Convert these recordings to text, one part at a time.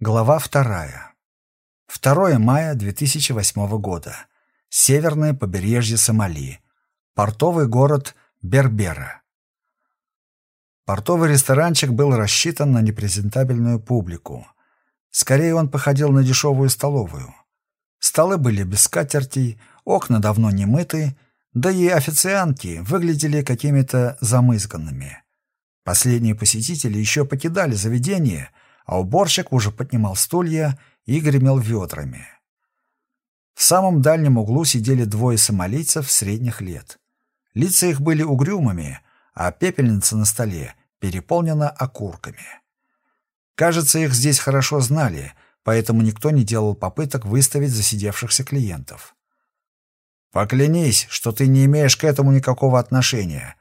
Глава вторая. 2 мая 2008 года. Северное побережье Сомали. Портовый город Бербера. Портовый ресторанчик был рассчитан на непрезентабельную публику. Скорее он походил на дешевую столовую. Столы были без скатертей, окна давно не мыты, да и официантки выглядели какими-то замызганными. Последние посетители еще покидали заведение — а уборщик уже поднимал стулья и гремел ведрами. В самом дальнем углу сидели двое сомалийцев средних лет. Лица их были угрюмыми, а пепельница на столе переполнена окурками. Кажется, их здесь хорошо знали, поэтому никто не делал попыток выставить засидевшихся клиентов. «Поклянись, что ты не имеешь к этому никакого отношения»,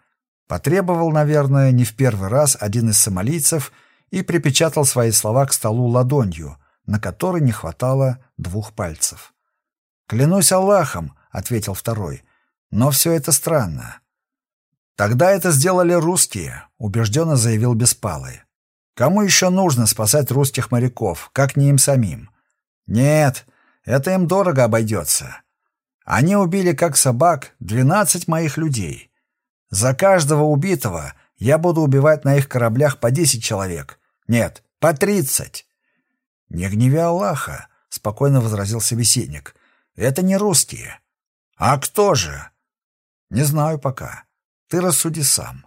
потребовал, наверное, не в первый раз один из сомалийцев – и припечатал свои слова к столу ладонью, на которой не хватало двух пальцев. «Клянусь Аллахом», — ответил второй, — «но все это странно». «Тогда это сделали русские», — убежденно заявил Беспалый. «Кому еще нужно спасать русских моряков, как не им самим?» «Нет, это им дорого обойдется. Они убили, как собак, двенадцать моих людей. За каждого убитого я буду убивать на их кораблях по десять человек, нет, по тридцать. Не гневи Аллаха, спокойно возразил собеседник. Это не русские. А кто же? Не знаю пока. Ты рассуди сам.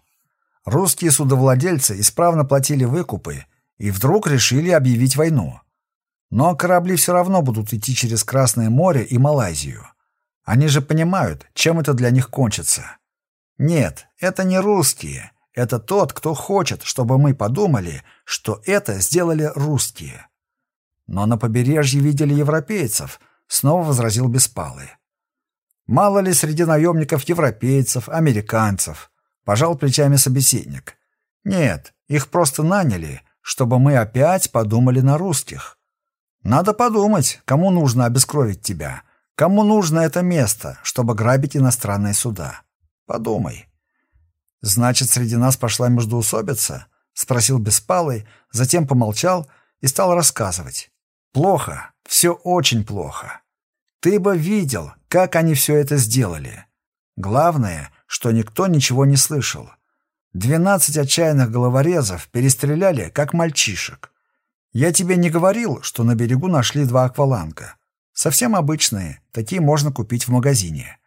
Русские судовладельцы исправно платили выкупы и вдруг решили объявить войну. Но корабли все равно будут идти через Красное море и Малайзию. Они же понимают, чем это для них кончится. Нет, это не русские. Это тот, кто хочет, чтобы мы подумали, что это сделали русские. Но на побережье видели европейцев, снова возразил Беспалый. Мало ли среди наемников европейцев, американцев, пожал плечами собеседник. Нет, их просто наняли, чтобы мы опять подумали на русских. Надо подумать, кому нужно обескровить тебя, кому нужно это место, чтобы грабить иностранные суда. Подумай. «Значит, среди нас пошла междоусобица?» — спросил Беспалый, затем помолчал и стал рассказывать. «Плохо, все очень плохо. Ты бы видел, как они все это сделали. Главное, что никто ничего не слышал. Двенадцать отчаянных головорезов перестреляли, как мальчишек. Я тебе не говорил, что на берегу нашли два акваланга. Совсем обычные, такие можно купить в магазине.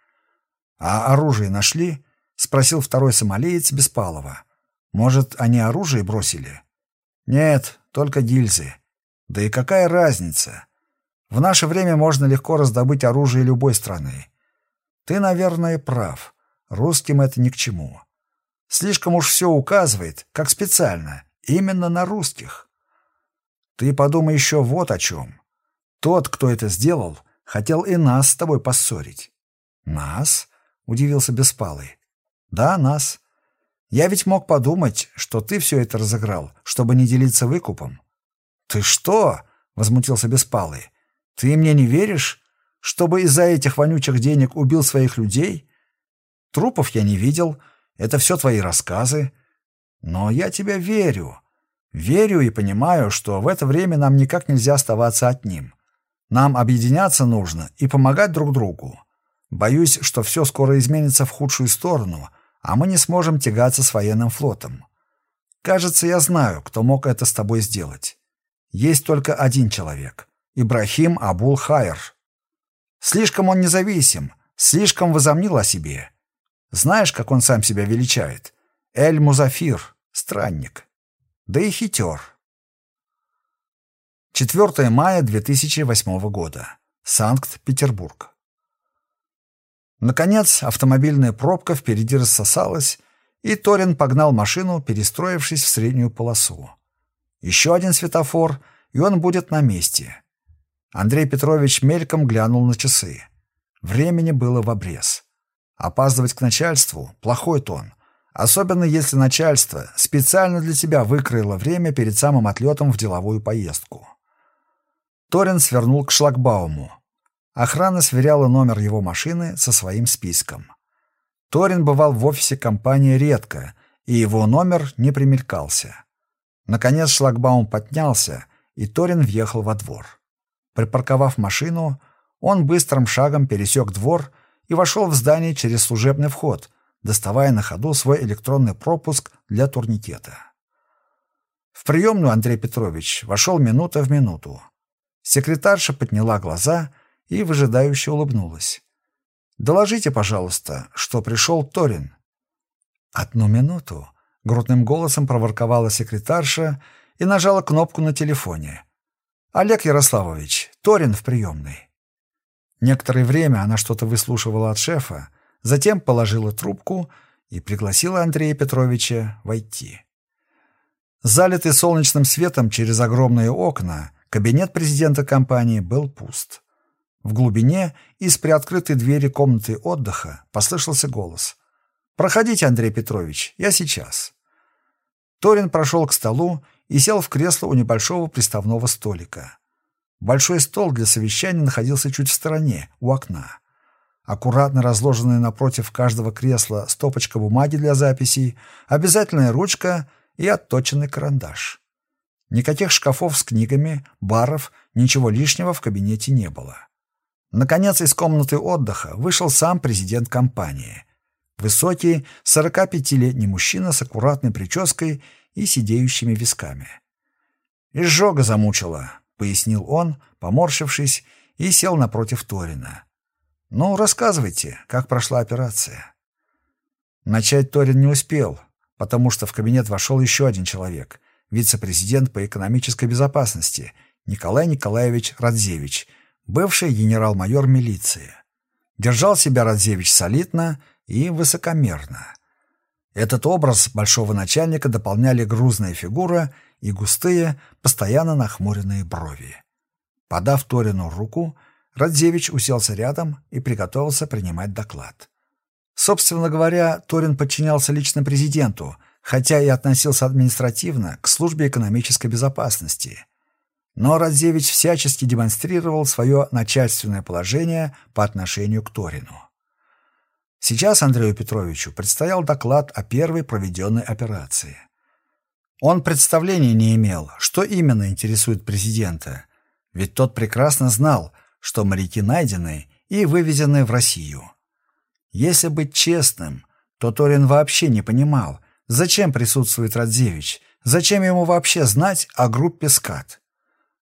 А оружие нашли?» — спросил второй сомалиец Беспалова. «Может, они оружие бросили?» «Нет, только гильзы. Да и какая разница? В наше время можно легко раздобыть оружие любой страны. Ты, наверное, прав. Русским это ни к чему. Слишком уж все указывает, как специально, именно на русских. Ты подумай еще вот о чем. Тот, кто это сделал, хотел и нас с тобой поссорить». «Нас?» — удивился Беспалый. Да, нас. Я ведь мог подумать, что ты все это разыграл, чтобы не делиться выкупом. Ты что? возмутился Беспалый. Ты мне не веришь, чтобы из-за этих вонючих денег убил своих людей? Трупов я не видел, это все твои рассказы. Но я тебя верю. Верю и понимаю, что в это время нам никак нельзя оставаться одним. Нам объединяться нужно и помогать друг другу. Боюсь, что все скоро изменится в худшую сторону, а мы не сможем тягаться с военным флотом. Кажется, я знаю, кто мог это с тобой сделать. Есть только один человек — Ибрахим Абул-Хайр. Слишком он независим, слишком возомнил о себе. Знаешь, как он сам себя величает? Эль-Музафир, странник. Да и хитер. 4 мая 2008 года. Санкт-Петербург. Наконец, автомобильная пробка впереди рассосалась, и Торин погнал машину, перестроившись в среднюю полосу. Еще один светофор, и он будет на месте. Андрей Петрович мельком глянул на часы. Времени было в обрез. Опаздывать к начальству — плохой тон, особенно если начальство специально для тебя выкроило время перед самым отлетом в деловую поездку. Торин свернул к шлагбауму. Охрана сверяла номер его машины со своим списком. Торин бывал в офисе компании редко, и его номер не примелькался. Наконец шлагбаум поднялся, и Торин въехал во двор. Припарковав машину, он быстрым шагом пересек двор и вошел в здание через служебный вход, доставая на ходу свой электронный пропуск для турникета. В приемную Андрей Петрович вошел минута в минуту. Секретарша подняла глаза и выжидающе улыбнулась. «Доложите, пожалуйста, что пришел Торин». «Одну минуту», — грудным голосом проворковала секретарша и нажала кнопку на телефоне. «Олег Ярославович, Торин в приемной». Некоторое время она что-то выслушивала от шефа, затем положила трубку и пригласила Андрея Петровича войти. Залитый солнечным светом через огромные окна, кабинет президента компании был пуст. В глубине из приоткрытой двери комнаты отдыха послышался голос. «Проходите, Андрей Петрович, я сейчас». Торин прошел к столу и сел в кресло у небольшого приставного столика. Большой стол для совещания находился чуть в стороне, у окна. Аккуратно разложенная напротив каждого кресла стопочка бумаги для записей, обязательная ручка и отточенный карандаш. Никаких шкафов с книгами, баров, ничего лишнего в кабинете не было. Наконец из комнаты отдыха вышел сам президент компании. Высокий, 45-летний мужчина с аккуратной прической и сидеющими висками. «Изжога замучила», пояснил он, поморщившись, и сел напротив Торина. «Ну, рассказывайте, как прошла операция». Начать Торин не успел, потому что в кабинет вошел еще один человек, вице-президент по экономической безопасности Николай Николаевич Радзевич, бывший генерал-майор милиции. Держал себя Радзевич солидно и высокомерно. Этот образ большого начальника дополняли грузная фигура и густые, постоянно нахмуренные брови. Подав Торину руку, Радзевич уселся рядом и приготовился принимать доклад. Собственно говоря, Торин подчинялся лично президенту, хотя и относился административно к службе экономической безопасности. Но Радзевич всячески демонстрировал свое начальственное положение по отношению к Торину. Сейчас Андрею Петровичу предстоял доклад о первой проведенной операции. Он представления не имел, что именно интересует президента, ведь тот прекрасно знал, что моряки найдены и вывезены в Россию. Если быть честным, то Торин вообще не понимал, зачем присутствует Радзевич, зачем ему вообще знать о группе «Скат».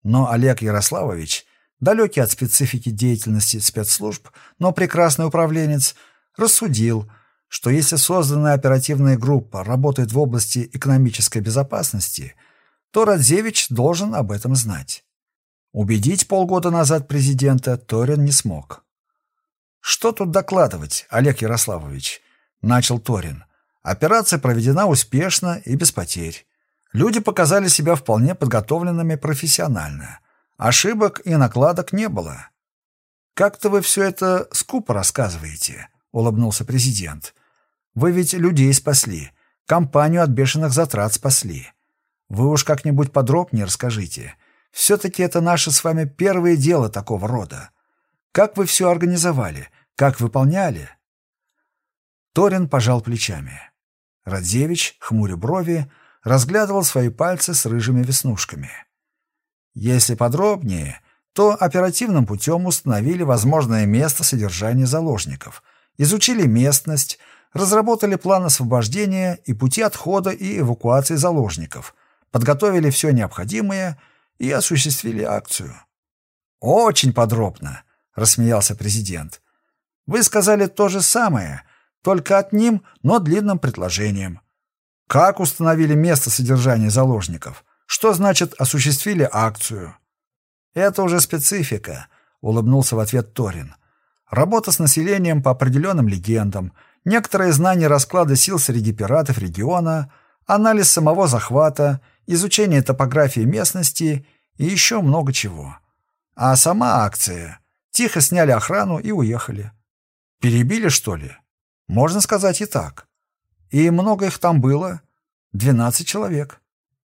Но Олег Ярославович, далекий от специфики деятельности спецслужб, но прекрасный управленец, рассудил – что если созданная оперативная группа работает в области экономической безопасности, то Радзевич должен об этом знать. Убедить полгода назад президента Торин не смог. «Что тут докладывать, Олег Ярославович?» – начал Торин. «Операция проведена успешно и без потерь. Люди показали себя вполне подготовленными профессионально. Ошибок и накладок не было». «Как-то вы все это скупо рассказываете», — улыбнулся президент. Вы ведь людей спасли, компанию от бешеных затрат спасли. Вы уж как-нибудь подробнее расскажите. Все-таки это наше с вами первое дело такого рода. Как вы все организовали? Как выполняли?» Торин пожал плечами. Радзевич, хмуря брови, разглядывал свои пальцы с рыжими веснушками. Если подробнее, то оперативным путем установили возможное место содержания заложников, изучили местность, разработали план освобождения и пути отхода и эвакуации заложников, подготовили все необходимое и осуществили акцию. «Очень подробно», — рассмеялся президент. «Вы сказали то же самое, только одним, но длинным предложением. Как установили место содержания заложников? Что значит осуществили акцию?» «Это уже специфика», — улыбнулся в ответ Торин. «Работа с населением по определенным легендам — некоторое знание расклада сил среди пиратов региона, анализ самого захвата, изучение топографии местности и еще много чего. А сама акция. Тихо сняли охрану и уехали. Перебили, что ли? Можно сказать и так. И много их там было. Двенадцать человек.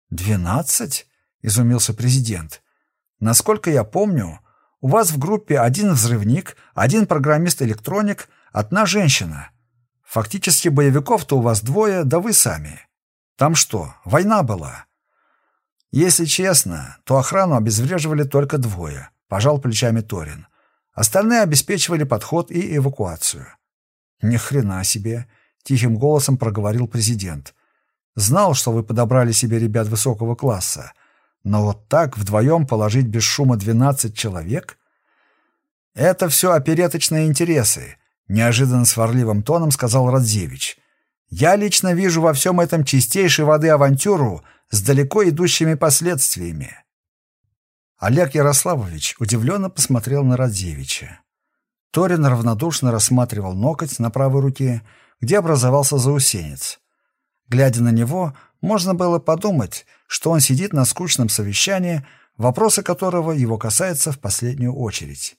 Двенадцать? Изумился президент. Насколько я помню, у вас в группе один взрывник, один программист-электроник, одна женщина. Фактически боевиков-то у вас двое, да вы сами. Там что, война была?» Если честно, то охрану обезвреживали только двое, пожал плечами Торин. Остальные обеспечивали подход и эвакуацию. Ни хрена себе, тихим голосом проговорил президент. Знал, что вы подобрали себе ребят высокого класса, но вот так вдвоем положить без шума двенадцать человек? Это все опереточные интересы, неожиданно сварливым тоном сказал Радзевич. Я лично вижу во всем этом чистейшей воды авантюру с далеко идущими последствиями. Олег Ярославович удивленно посмотрел на Радзевича. Торин равнодушно рассматривал ноготь на правой руке, где образовался заусенец. Глядя на него, можно было подумать, что он сидит на скучном совещании, вопросы которого его касаются в последнюю очередь.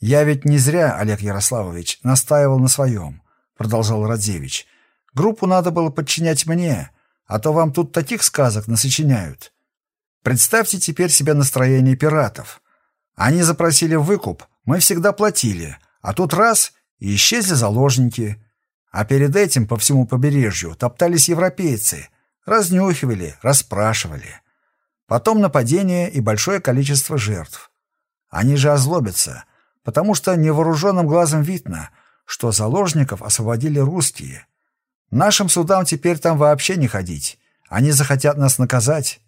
«Я ведь не зря, Олег Ярославович, настаивал на своем», — продолжал Радзевич. «Группу надо было подчинять мне, а то вам тут таких сказок насочиняют. Представьте теперь себе настроение пиратов. Они запросили выкуп, мы всегда платили, а тут раз — и исчезли заложники. А перед этим по всему побережью топтались европейцы, разнюхивали, расспрашивали. Потом нападение и большое количество жертв. Они же озлобятся, потому что невооруженным глазом видно, что заложников освободили русские. Нашим судам теперь там вообще не ходить. Они захотят нас наказать.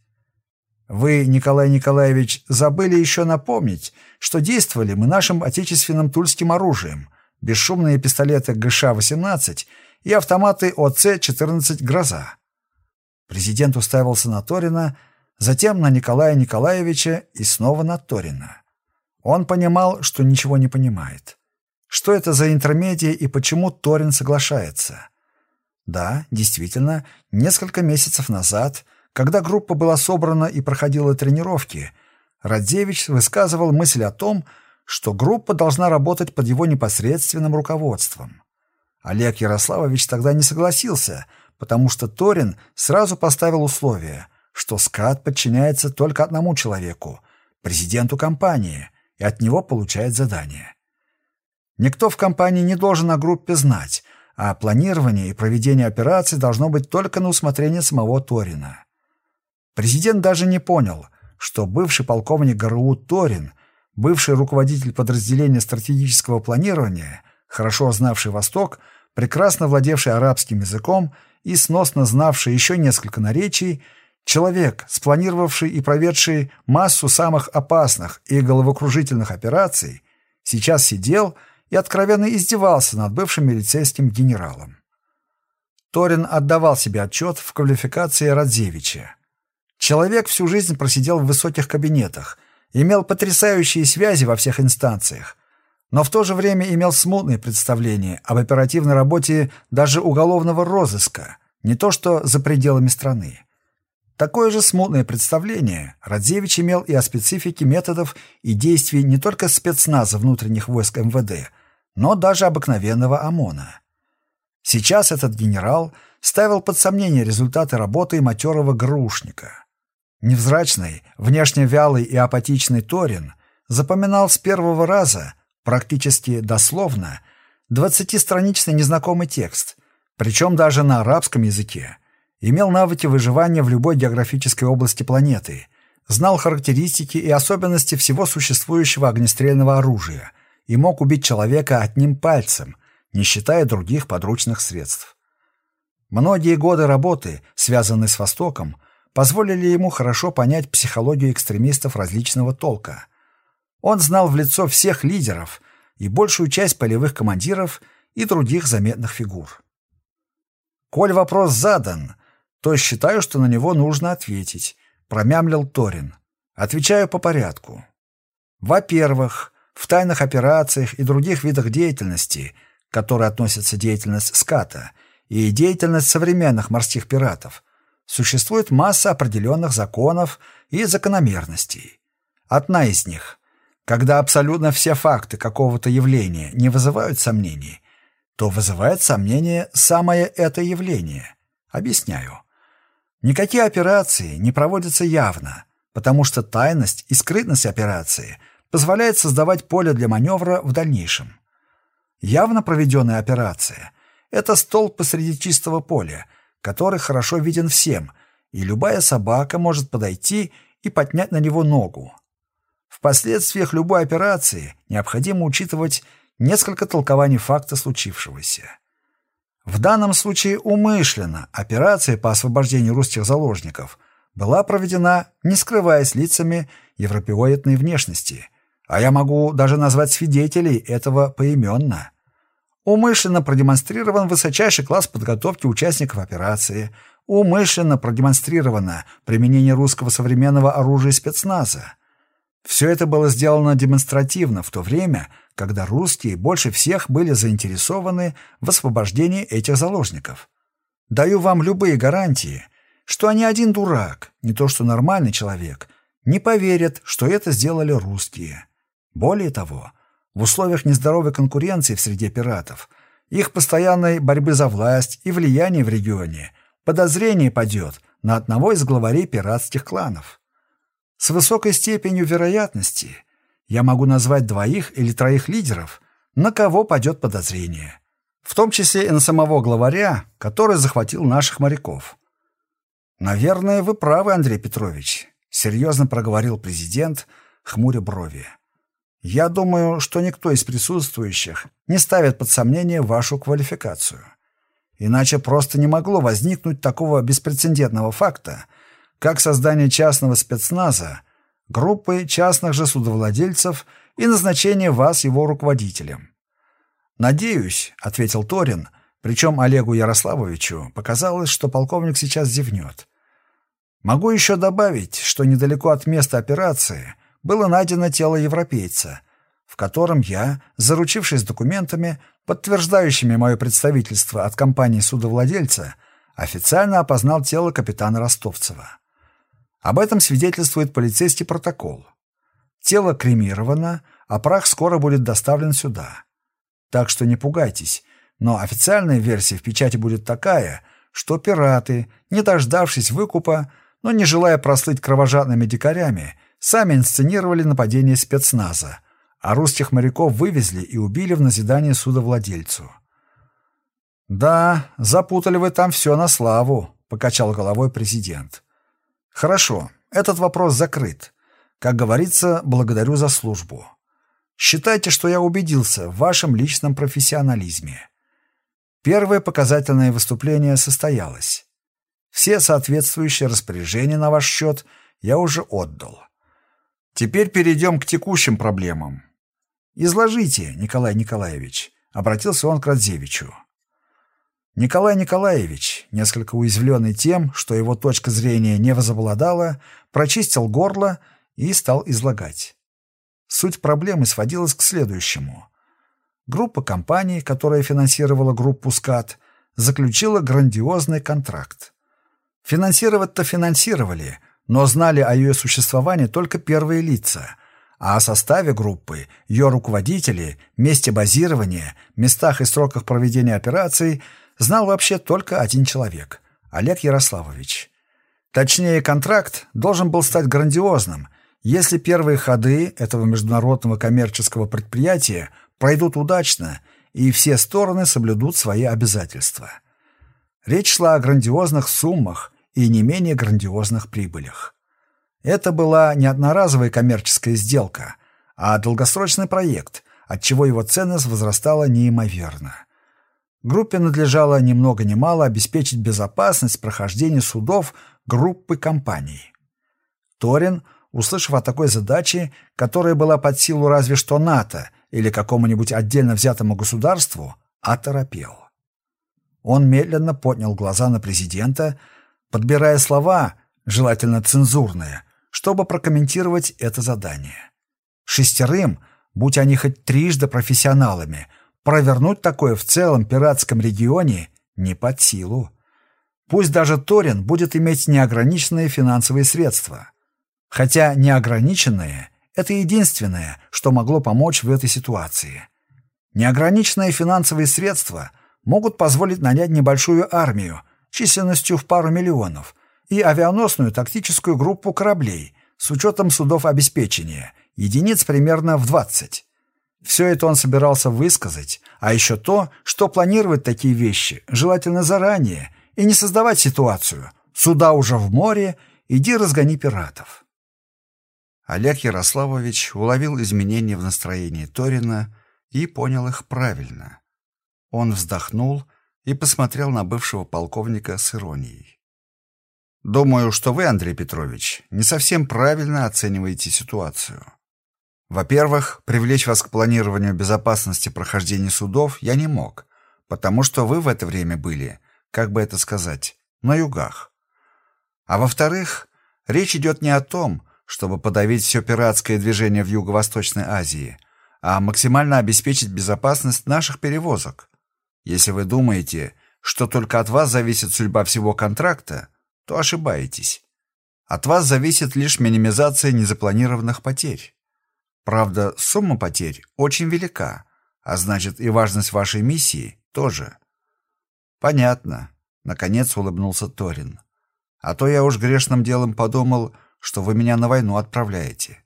Вы, Николай Николаевич, забыли еще напомнить, что действовали мы нашим отечественным тульским оружием, бесшумные пистолеты ГШ-18 и автоматы ОЦ-14 «Гроза». Президент уставился на Торина, затем на Николая Николаевича и снова на Торина. Он понимал, что ничего не понимает. Что это за интермедия и почему Торин соглашается? Да, действительно, несколько месяцев назад – когда группа была собрана и проходила тренировки, Радзевич высказывал мысль о том, что группа должна работать под его непосредственным руководством. Олег Ярославович тогда не согласился, потому что Торин сразу поставил условие, что СКАТ подчиняется только одному человеку – президенту компании, и от него получает задание. Никто в компании не должен о группе знать, а планирование и проведение операций должно быть только на усмотрение самого Торина. Президент даже не понял, что бывший полковник ГРУ Торин, бывший руководитель подразделения стратегического планирования, хорошо знавший Восток, прекрасно владевший арабским языком и сносно знавший еще несколько наречий, человек, спланировавший и проведший массу самых опасных и головокружительных операций, сейчас сидел и откровенно издевался над бывшим милицейским генералом. Торин отдавал себе отчет в квалификации Радзевича. Человек всю жизнь просидел в высоких кабинетах, имел потрясающие связи во всех инстанциях, но в то же время имел смутные представления об оперативной работе даже уголовного розыска, не то что за пределами страны. Такое же смутное представление Радзевич имел и о специфике методов и действий не только спецназа внутренних войск МВД, но даже обыкновенного ОМОНа. Сейчас этот генерал ставил под сомнение результаты работы матерого грушника. Невзрачный, внешне вялый и апатичный Торин запоминал с первого раза, практически дословно, двадцатистраничный незнакомый текст, причем даже на арабском языке, имел навыки выживания в любой географической области планеты, знал характеристики и особенности всего существующего огнестрельного оружия и мог убить человека одним пальцем, не считая других подручных средств. Многие годы работы, связанные с Востоком, позволили ему хорошо понять психологию экстремистов различного толка. Он знал в лицо всех лидеров и большую часть полевых командиров и других заметных фигур. «Коль вопрос задан, то считаю, что на него нужно ответить», — промямлил Торин. «Отвечаю по порядку. Во-первых, в тайных операциях и других видах деятельности, которые относятся деятельность ската и деятельность современных морских пиратов, существует масса определенных законов и закономерностей. Одна из них – когда абсолютно все факты какого-то явления не вызывают сомнений, то вызывает сомнение самое это явление. Объясняю. Никакие операции не проводятся явно, потому что тайность и скрытность операции позволяет создавать поле для маневра в дальнейшем. Явно проведенная операция – это столб посреди чистого поля – который хорошо виден всем и любая собака может подойти и поднять на него ногу. В последствиях любой операции необходимо учитывать несколько толкований факта случившегося. В данном случае умышленно операция по освобождению русских заложников была проведена, не скрываясь лицами европеоидной внешности, а я могу даже назвать свидетелей этого поименно. Умышленно продемонстрирован высочайший класс подготовки участников операции, умышленно продемонстрировано применение русского современного оружия спецназа. Все это было сделано демонстративно в то время, когда русские больше всех были заинтересованы в освобождении этих заложников. Даю вам любые гарантии, что ни один дурак, не то что нормальный человек, не поверит, что это сделали русские. Более того, в условиях нездоровой конкуренции в среде пиратов, их постоянной борьбы за власть и влияние в регионе, подозрение падет на одного из главарей пиратских кланов. С высокой степенью вероятности – я могу назвать двоих или троих лидеров, на кого падет подозрение. В том числе и на самого главаря, который захватил наших моряков. «Наверное, вы правы, Андрей Петрович», — серьезно проговорил президент, хмуря брови. «Я думаю, что никто из присутствующих не ставит под сомнение вашу квалификацию. Иначе просто не могло возникнуть такого беспрецедентного факта, как создание частного спецназа, группы частных же судовладельцев и назначение вас его руководителем. «Надеюсь», — ответил Торин, причем Олегу Ярославовичу показалось, что полковник сейчас зевнет. «Могу еще добавить, что недалеко от места операции было найдено тело европейца, в котором я, заручившись документами, подтверждающими мое представительство от компании судовладельца, официально опознал тело капитана Ростовцева. Об этом свидетельствует полицейский протокол. Тело кремировано, а прах скоро будет доставлен сюда. Так что не пугайтесь, но официальная версия в печати будет такая, что пираты, не дождавшись выкупа, но не желая прослыть кровожадными дикарями, сами инсценировали нападение спецназа, а русских моряков вывезли и убили в назидание судовладельцу. «Да, запутали вы там все на славу», — покачал головой президент. Хорошо, этот вопрос закрыт. Как говорится, благодарю за службу. Считайте, что я убедился в вашем личном профессионализме. Первое показательное выступление состоялось. Все соответствующие распоряжения на ваш счет я уже отдал. Теперь перейдем к текущим проблемам. «Изложите, Николай Николаевич», — обратился он к Радзевичу. Николай Николаевич, несколько уязвленный тем, что его точка зрения не возобладала, прочистил горло и стал излагать. Суть проблемы сводилась к следующему. Группа компаний, которая финансировала группу «СКАТ», заключила грандиозный контракт. Финансировать-то финансировали, но знали о ее существовании только первые лица, а о составе группы, ее руководители, месте базирования, местах и сроках проведения операций – знал вообще только один человек – Олег Ярославович. Точнее, контракт должен был стать грандиозным, если первые ходы этого международного коммерческого предприятия пройдут удачно и все стороны соблюдут свои обязательства. Речь шла о грандиозных суммах и не менее грандиозных прибылях. Это была не одноразовая коммерческая сделка, а долгосрочный проект, отчего его ценность возрастала неимоверно. Группе надлежало ни много ни мало обеспечить безопасность прохождения судов группы компаний. Торин, услышав о такой задаче, которая была под силу разве что НАТО или какому-нибудь отдельно взятому государству, оторопел. Он медленно поднял глаза на президента, подбирая слова, желательно цензурные, чтобы прокомментировать это задание. Шестерым, будь они хоть трижды профессионалами – Провернуть такое в целом пиратском регионе не под силу. Пусть даже Торин будет иметь неограниченные финансовые средства. Хотя неограниченные – это единственное, что могло помочь в этой ситуации. Неограниченные финансовые средства могут позволить нанять небольшую армию численностью в пару миллионов и авианосную тактическую группу кораблей с учетом судов обеспечения, единиц примерно в 20. Все это он собирался высказать, а еще то, что планировать такие вещи желательно заранее и не создавать ситуацию, Суда уже в море, иди разгони пиратов. Олег Ярославович уловил изменения в настроении Торина и понял их правильно. Он вздохнул и посмотрел на бывшего полковника с иронией. «Думаю, что вы, Андрей Петрович, не совсем правильно оцениваете ситуацию. Во-первых, привлечь вас к планированию безопасности прохождения судов я не мог, потому что вы в это время были, как бы это сказать, на югах. А во-вторых, речь идет не о том, чтобы подавить все пиратское движение в Юго-Восточной Азии, а максимально обеспечить безопасность наших перевозок. Если вы думаете, что только от вас зависит судьба всего контракта, то ошибаетесь. От вас зависит лишь минимизация незапланированных потерь. Правда, сумма потерь очень велика, а значит и важность вашей миссии тоже. Понятно, наконец улыбнулся Торин. А то я уж грешным делом подумал, что вы меня на войну отправляете.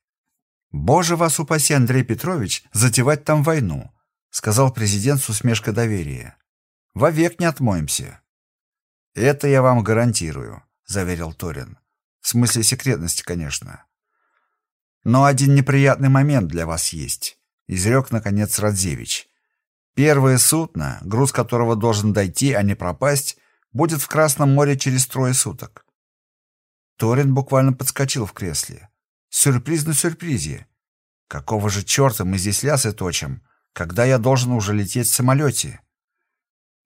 Боже вас упаси, Андрей Петрович, затевать там войну, сказал президент с усмешкой доверия. Вовек не отмоемся. Это я вам гарантирую, заверил Торин. В смысле секретности, конечно. Но один неприятный момент для вас есть, изрек наконец Радзевич. Первое судно, груз которого должен дойти, а не пропасть, будет в Красном море через трое суток. Торин буквально подскочил в кресле. Сюрприз на сюрпризе. Какого же черта мы здесь лясы точим, когда я должен уже лететь в самолете?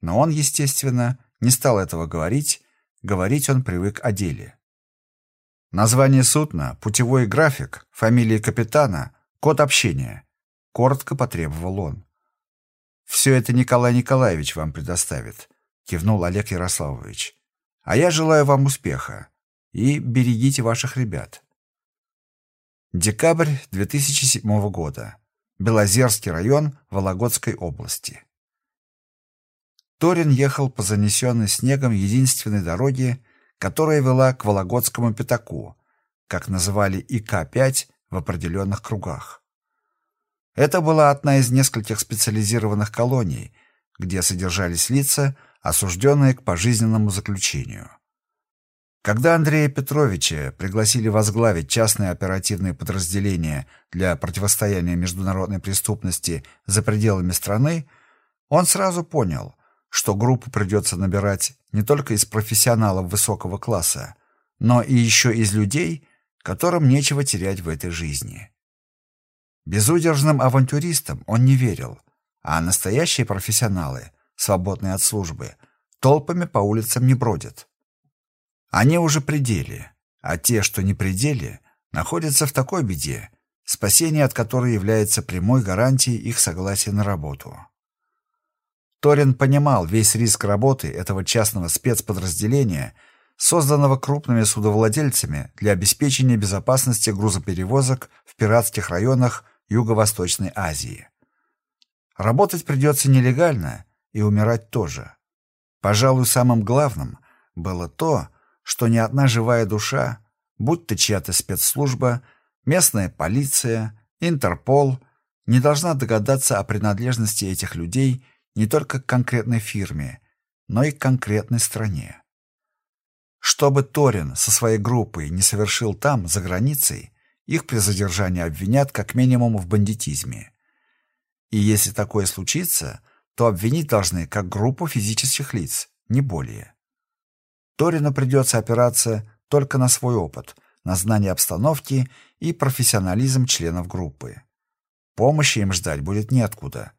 Но он, естественно, не стал этого говорить, говорить он привык о деле. Название судна, путевой график, фамилия капитана, код общения. Коротко потребовал он. «Все это Николай Николаевич вам предоставит», — кивнул Олег Ярославович. «А я желаю вам успеха. И берегите ваших ребят». Декабрь 2007 года. Белозерский район Вологодской области. Торин ехал по занесенной снегом единственной дороге, которая вела к Вологодскому пятаку, как называли ИК-5 в определенных кругах. Это была одна из нескольких специализированных колоний, где содержались лица, осужденные к пожизненному заключению. Когда Андрея Петровича пригласили возглавить частное оперативное подразделение для противостояния международной преступности за пределами страны, он сразу понял, что группу придется набирать не только из профессионалов высокого класса, но и еще из людей, которым нечего терять в этой жизни. Безудержным авантюристам он не верил, а настоящие профессионалы, свободные от службы, толпами по улицам не бродят. Они уже пределе, а те, что не пределе, находятся в такой беде, спасение от которой является прямой гарантией их согласия на работу. Торин понимал весь риск работы этого частного спецподразделения, созданного крупными судовладельцами для обеспечения безопасности грузоперевозок в пиратских районах Юго-Восточной Азии. Работать придется нелегально и умирать тоже. Пожалуй, самым главным было то, что ни одна живая душа, будь то чья-то спецслужба, местная полиция, Интерпол, не должна догадаться о принадлежности этих людей не только к конкретной фирме, но и к конкретной стране. Что бы Торин со своей группой не совершил там, за границей, их при задержании обвинят как минимум в бандитизме. И если такое случится, то обвинить должны как группу физических лиц, не более. Торину придется опираться только на свой опыт, на знание обстановки и профессионализм членов группы. Помощи им ждать будет неоткуда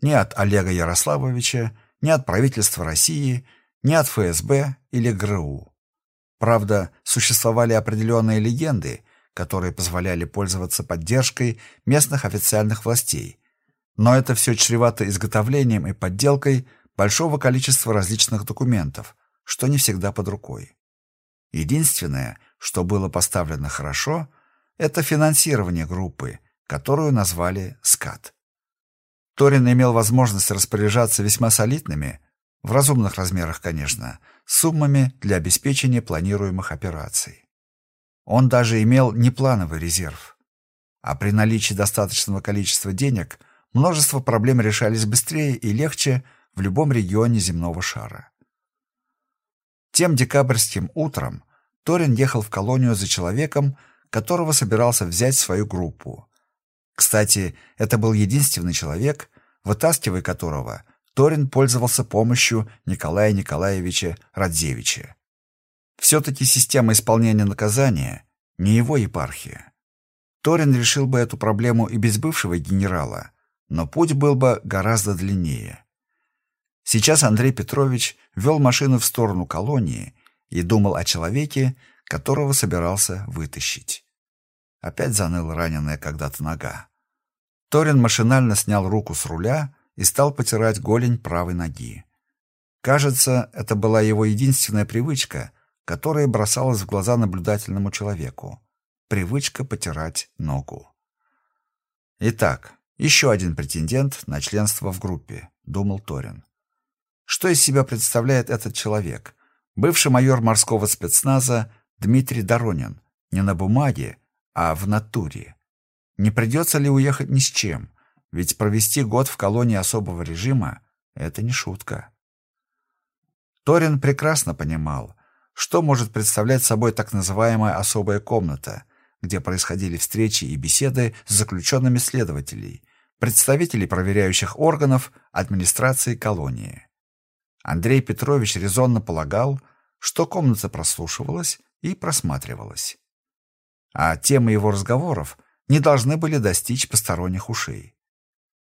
ни от Олега Ярославовича, ни от правительства России, ни от ФСБ или ГРУ. Правда, существовали определенные легенды, которые позволяли пользоваться поддержкой местных официальных властей. Но это все чревато изготовлением и подделкой большого количества различных документов, что не всегда под рукой. Единственное, что было поставлено хорошо, это финансирование группы, которую назвали СКАТ. Торин имел возможность распоряжаться весьма солидными, в разумных размерах, конечно, суммами для обеспечения планируемых операций. Он даже имел неплановый резерв. А при наличии достаточного количества денег множество проблем решались быстрее и легче в любом регионе земного шара. Тем декабрьским утром Торин ехал в колонию за человеком, которого собирался взять в свою группу. Кстати, это был единственный человек, вытаскивая которого Торин пользовался помощью Николая Николаевича Радзевича. Все-таки система исполнения наказания не его епархия. Торин решил бы эту проблему и без бывшего генерала, но путь был бы гораздо длиннее. Сейчас Андрей Петрович вел машину в сторону колонии и думал о человеке, которого собирался вытащить. Опять заныла раненая когда-то нога. Торин машинально снял руку с руля и стал потирать голень правой ноги. Кажется, это была его единственная привычка, которая бросалась в глаза наблюдательному человеку. Привычка потирать ногу. Итак, еще один претендент на членство в группе, думал Торин. Что из себя представляет этот человек? Бывший майор морского спецназа Дмитрий Доронин. Не на бумаге, а в натуре. Не придется ли уехать ни с чем? Ведь провести год в колонии особого режима — это не шутка. Торин прекрасно понимал, что может представлять собой так называемая особая комната, где происходили встречи и беседы с заключенными следователей, представителей проверяющих органов администрации колонии. Андрей Петрович резонно полагал, что комната прослушивалась и просматривалась. А темы его разговоров не должны были достичь посторонних ушей.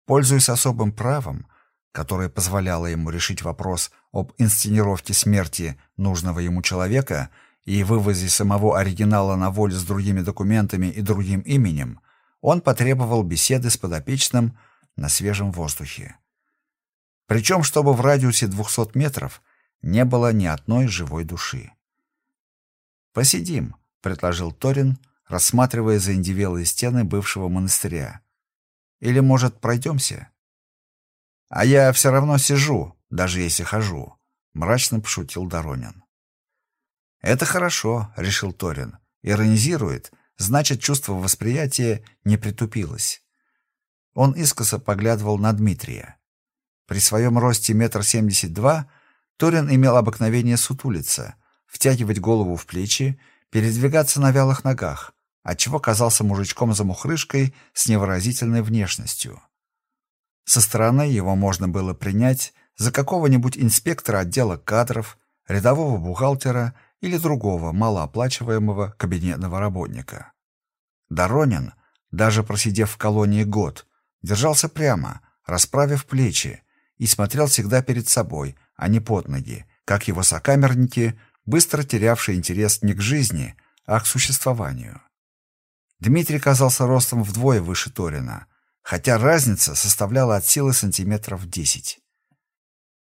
Пользуясь особым правом, которое позволяло ему решить вопрос об инсценировке смерти нужного ему человека и вывозе самого оригинала на волю с другими документами и другим именем, он потребовал беседы с подопечным на свежем воздухе. Причем, чтобы в радиусе 200 метров не было ни одной живой души. «Посидим», — предложил Торин, рассматривая заиндевелые стены бывшего монастыря. «Или, может, пройдемся?» «А я все равно сижу, даже если хожу», — мрачно пошутил Доронин. «Это хорошо», — решил Торин. «Иронизирует, значит, чувство восприятия не притупилось». Он искоса поглядывал на Дмитрия. При своем росте метр семьдесят два Торин имел обыкновение сутулиться, втягивать голову в плечи, передвигаться на вялых ногах, отчего казался мужичком-замухрышкой с невыразительной внешностью. Со стороны его можно было принять за какого-нибудь инспектора отдела кадров, рядового бухгалтера или другого малооплачиваемого кабинетного работника. Доронин, даже просидев в колонии год, держался прямо, расправив плечи, и смотрел всегда перед собой, а не под ноги, как его сокамерники, быстро терявшие интерес не к жизни, а к существованию. Дмитрий казался ростом вдвое выше Торина, хотя разница составляла от силы сантиметров десять.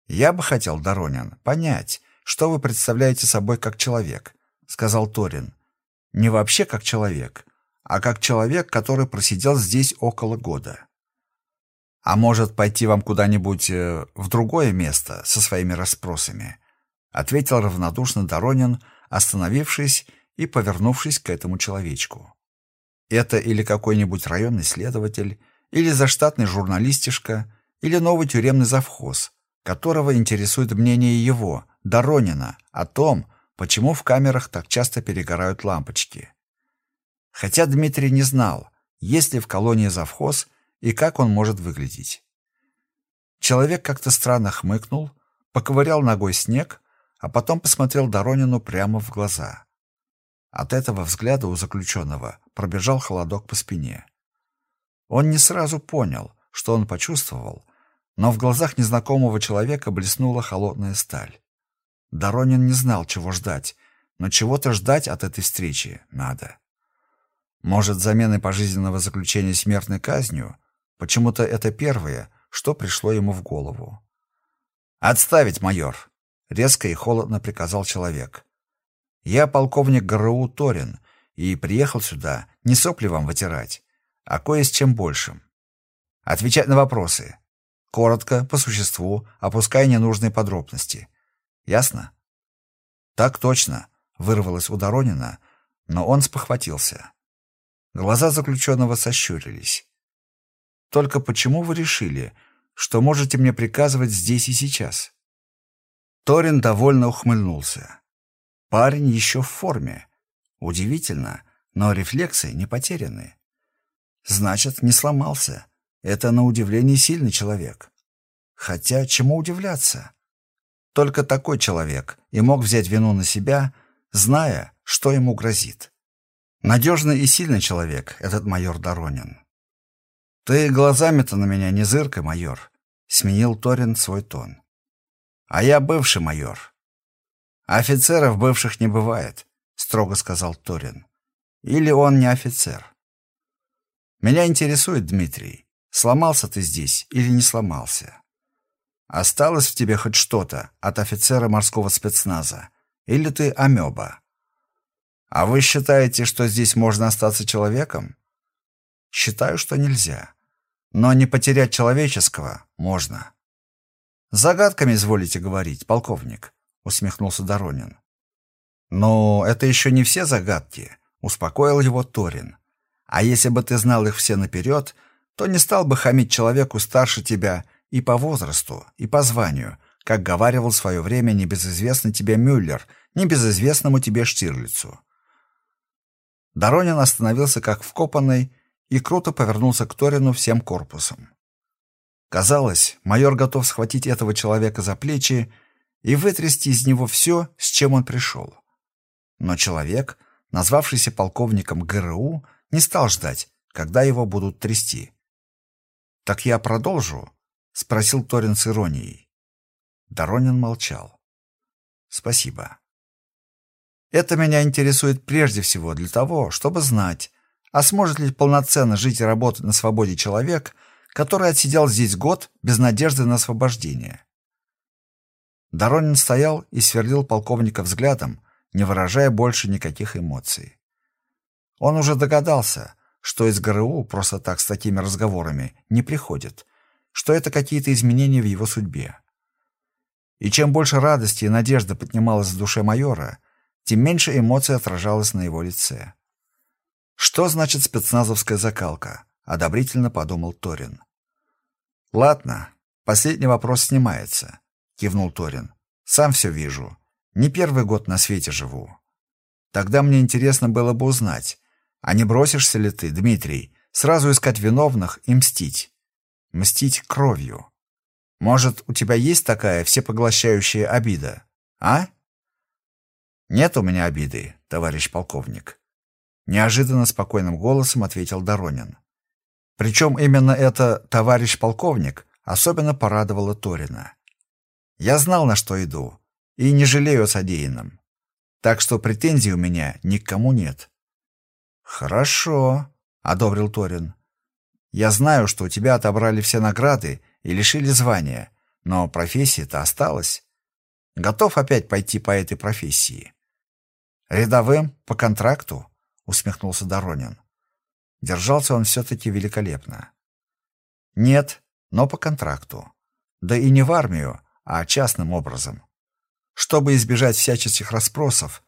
«Я бы хотел, Доронин, понять, что вы представляете собой как человек», — сказал Торин. «Не вообще как человек, а как человек, который просидел здесь около года». А может, пойти вам куда-нибудь э, в другое место со своими расспросами? Ответил равнодушно Доронин, остановившись и повернувшись к этому человечку. Это или какой-нибудь районный следователь, или заштатный журналистишка, или новый тюремный завхоз, которого интересует мнение его, Доронина, о том, почему в камерах так часто перегорают лампочки. Хотя Дмитрий не знал, есть ли в колонии завхоз и как он может выглядеть. Человек как-то странно хмыкнул, поковырял ногой снег, а потом посмотрел Доронину прямо в глаза. От этого взгляда у заключенного пробежал холодок по спине. Он не сразу понял, что он почувствовал, но в глазах незнакомого человека блеснула холодная сталь. Доронин не знал, чего ждать, но чего-то ждать от этой встречи надо. Может, замены пожизненного заключения смертной казнью, Почему-то это первое, что пришло ему в голову. «Отставить, майор!» — резко и холодно приказал человек. «Я полковник ГРУ Торин и приехал сюда не сопли вам вытирать, а кое с чем большим. Отвечать на вопросы. Коротко, по существу, опуская ненужные подробности. Ясно?» «Так точно», — вырвалось у Доронина, но он спохватился. Глаза заключенного сощурились. Только почему вы решили, что можете мне приказывать здесь и сейчас? Торин довольно ухмыльнулся. Парень еще в форме. Удивительно, но рефлексы не потеряны. Значит, не сломался. Это на удивление сильный человек. Хотя чему удивляться? Только такой человек и мог взять вину на себя, зная, что ему грозит. Надежный и сильный человек этот майор Доронин. «Ты глазами-то на меня не зыркай, майор», — сменил Торин свой тон. «А я бывший майор». «Офицеров бывших не бывает», — строго сказал Торин. «Или он не офицер». «Меня интересует, Дмитрий, сломался ты здесь или не сломался? Осталось в тебе хоть что-то от офицера морского спецназа? Или ты амеба?» «А вы считаете, что здесь можно остаться человеком?» «Считаю, что нельзя. Но не потерять человеческого можно». «Загадками изволите говорить, полковник», — усмехнулся Доронин. «Но это еще не все загадки», — успокоил его Торин. «А если бы ты знал их все наперед, то не стал бы хамить человеку старше тебя и по возрасту, и по званию, как говаривал в свое время небезызвестный тебе Мюллер, небезызвестному тебе Штирлицу». Доронин остановился как вкопанный и круто повернулся к Торину всем корпусом. Казалось, майор готов схватить этого человека за плечи и вытрясти из него все, с чем он пришел. Но человек, назвавшийся полковником ГРУ, не стал ждать, когда его будут трясти. «Так я продолжу?» — спросил Торин с иронией. Доронин молчал. «Спасибо. Это меня интересует прежде всего для того, чтобы знать, а сможет ли полноценно жить и работать на свободе человек — который отсидел здесь год без надежды на освобождение. Доронин стоял и сверлил полковника взглядом, не выражая больше никаких эмоций. Он уже догадался, что из ГРУ просто так с такими разговорами не приходит, что это какие-то изменения в его судьбе. И чем больше радости и надежды поднималась в душе майора, тем меньше эмоций отражалось на его лице. «Что значит спецназовская закалка?» — одобрительно подумал Торин. «Ладно, последний вопрос снимается», — кивнул Торин. «Сам все вижу. Не первый год на свете живу. Тогда мне интересно было бы узнать, а не бросишься ли ты, Дмитрий, сразу искать виновных и мстить? Мстить кровью. Может, у тебя есть такая всепоглощающая обида, а?» «Нет у меня обиды, товарищ полковник», — неожиданно спокойным голосом ответил Доронин. Причем именно это «товарищ полковник» особенно порадовало Торина. Я знал, на что иду, и не жалею о содеянном. Так что претензий у меня ни к кому нет. «Хорошо», — одобрил Торин. «Я знаю, что у тебя отобрали все награды и лишили звания, но профессия-то осталась. Готов опять пойти по этой профессии?» «Рядовым, по контракту?» — усмехнулся Доронин. Держался он все-таки великолепно. Нет, но по контракту. Да и не в армию, а частным образом. Чтобы избежать всяческих расспросов,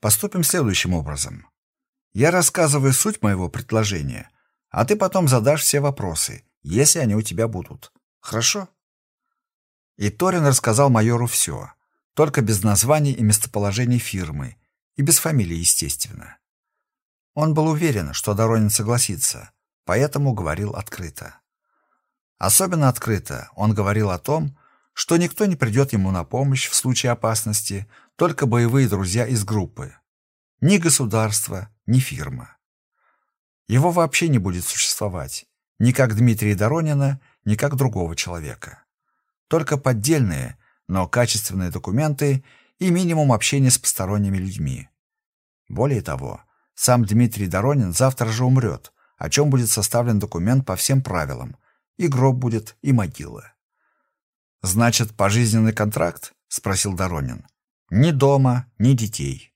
поступим следующим образом. Я рассказываю суть моего предложения, а ты потом задашь все вопросы, если они у тебя будут. Хорошо? И Торин рассказал майору все, только без названий и местоположений фирмы, и без фамилии, естественно. Он был уверен, что Доронин согласится, поэтому говорил открыто. Особенно открыто он говорил о том, что никто не придет ему на помощь в случае опасности, только боевые друзья из группы. Ни государство, ни фирма. Его вообще не будет существовать, ни как Дмитрия Доронина, ни как другого человека. Только поддельные, но качественные документы и минимум общения с посторонними людьми. Более того, сам Дмитрий Доронин завтра же умрет, о чем будет составлен документ по всем правилам. И гроб будет, и могила. «Значит, пожизненный контракт?» — спросил Доронин. «Ни дома, ни детей».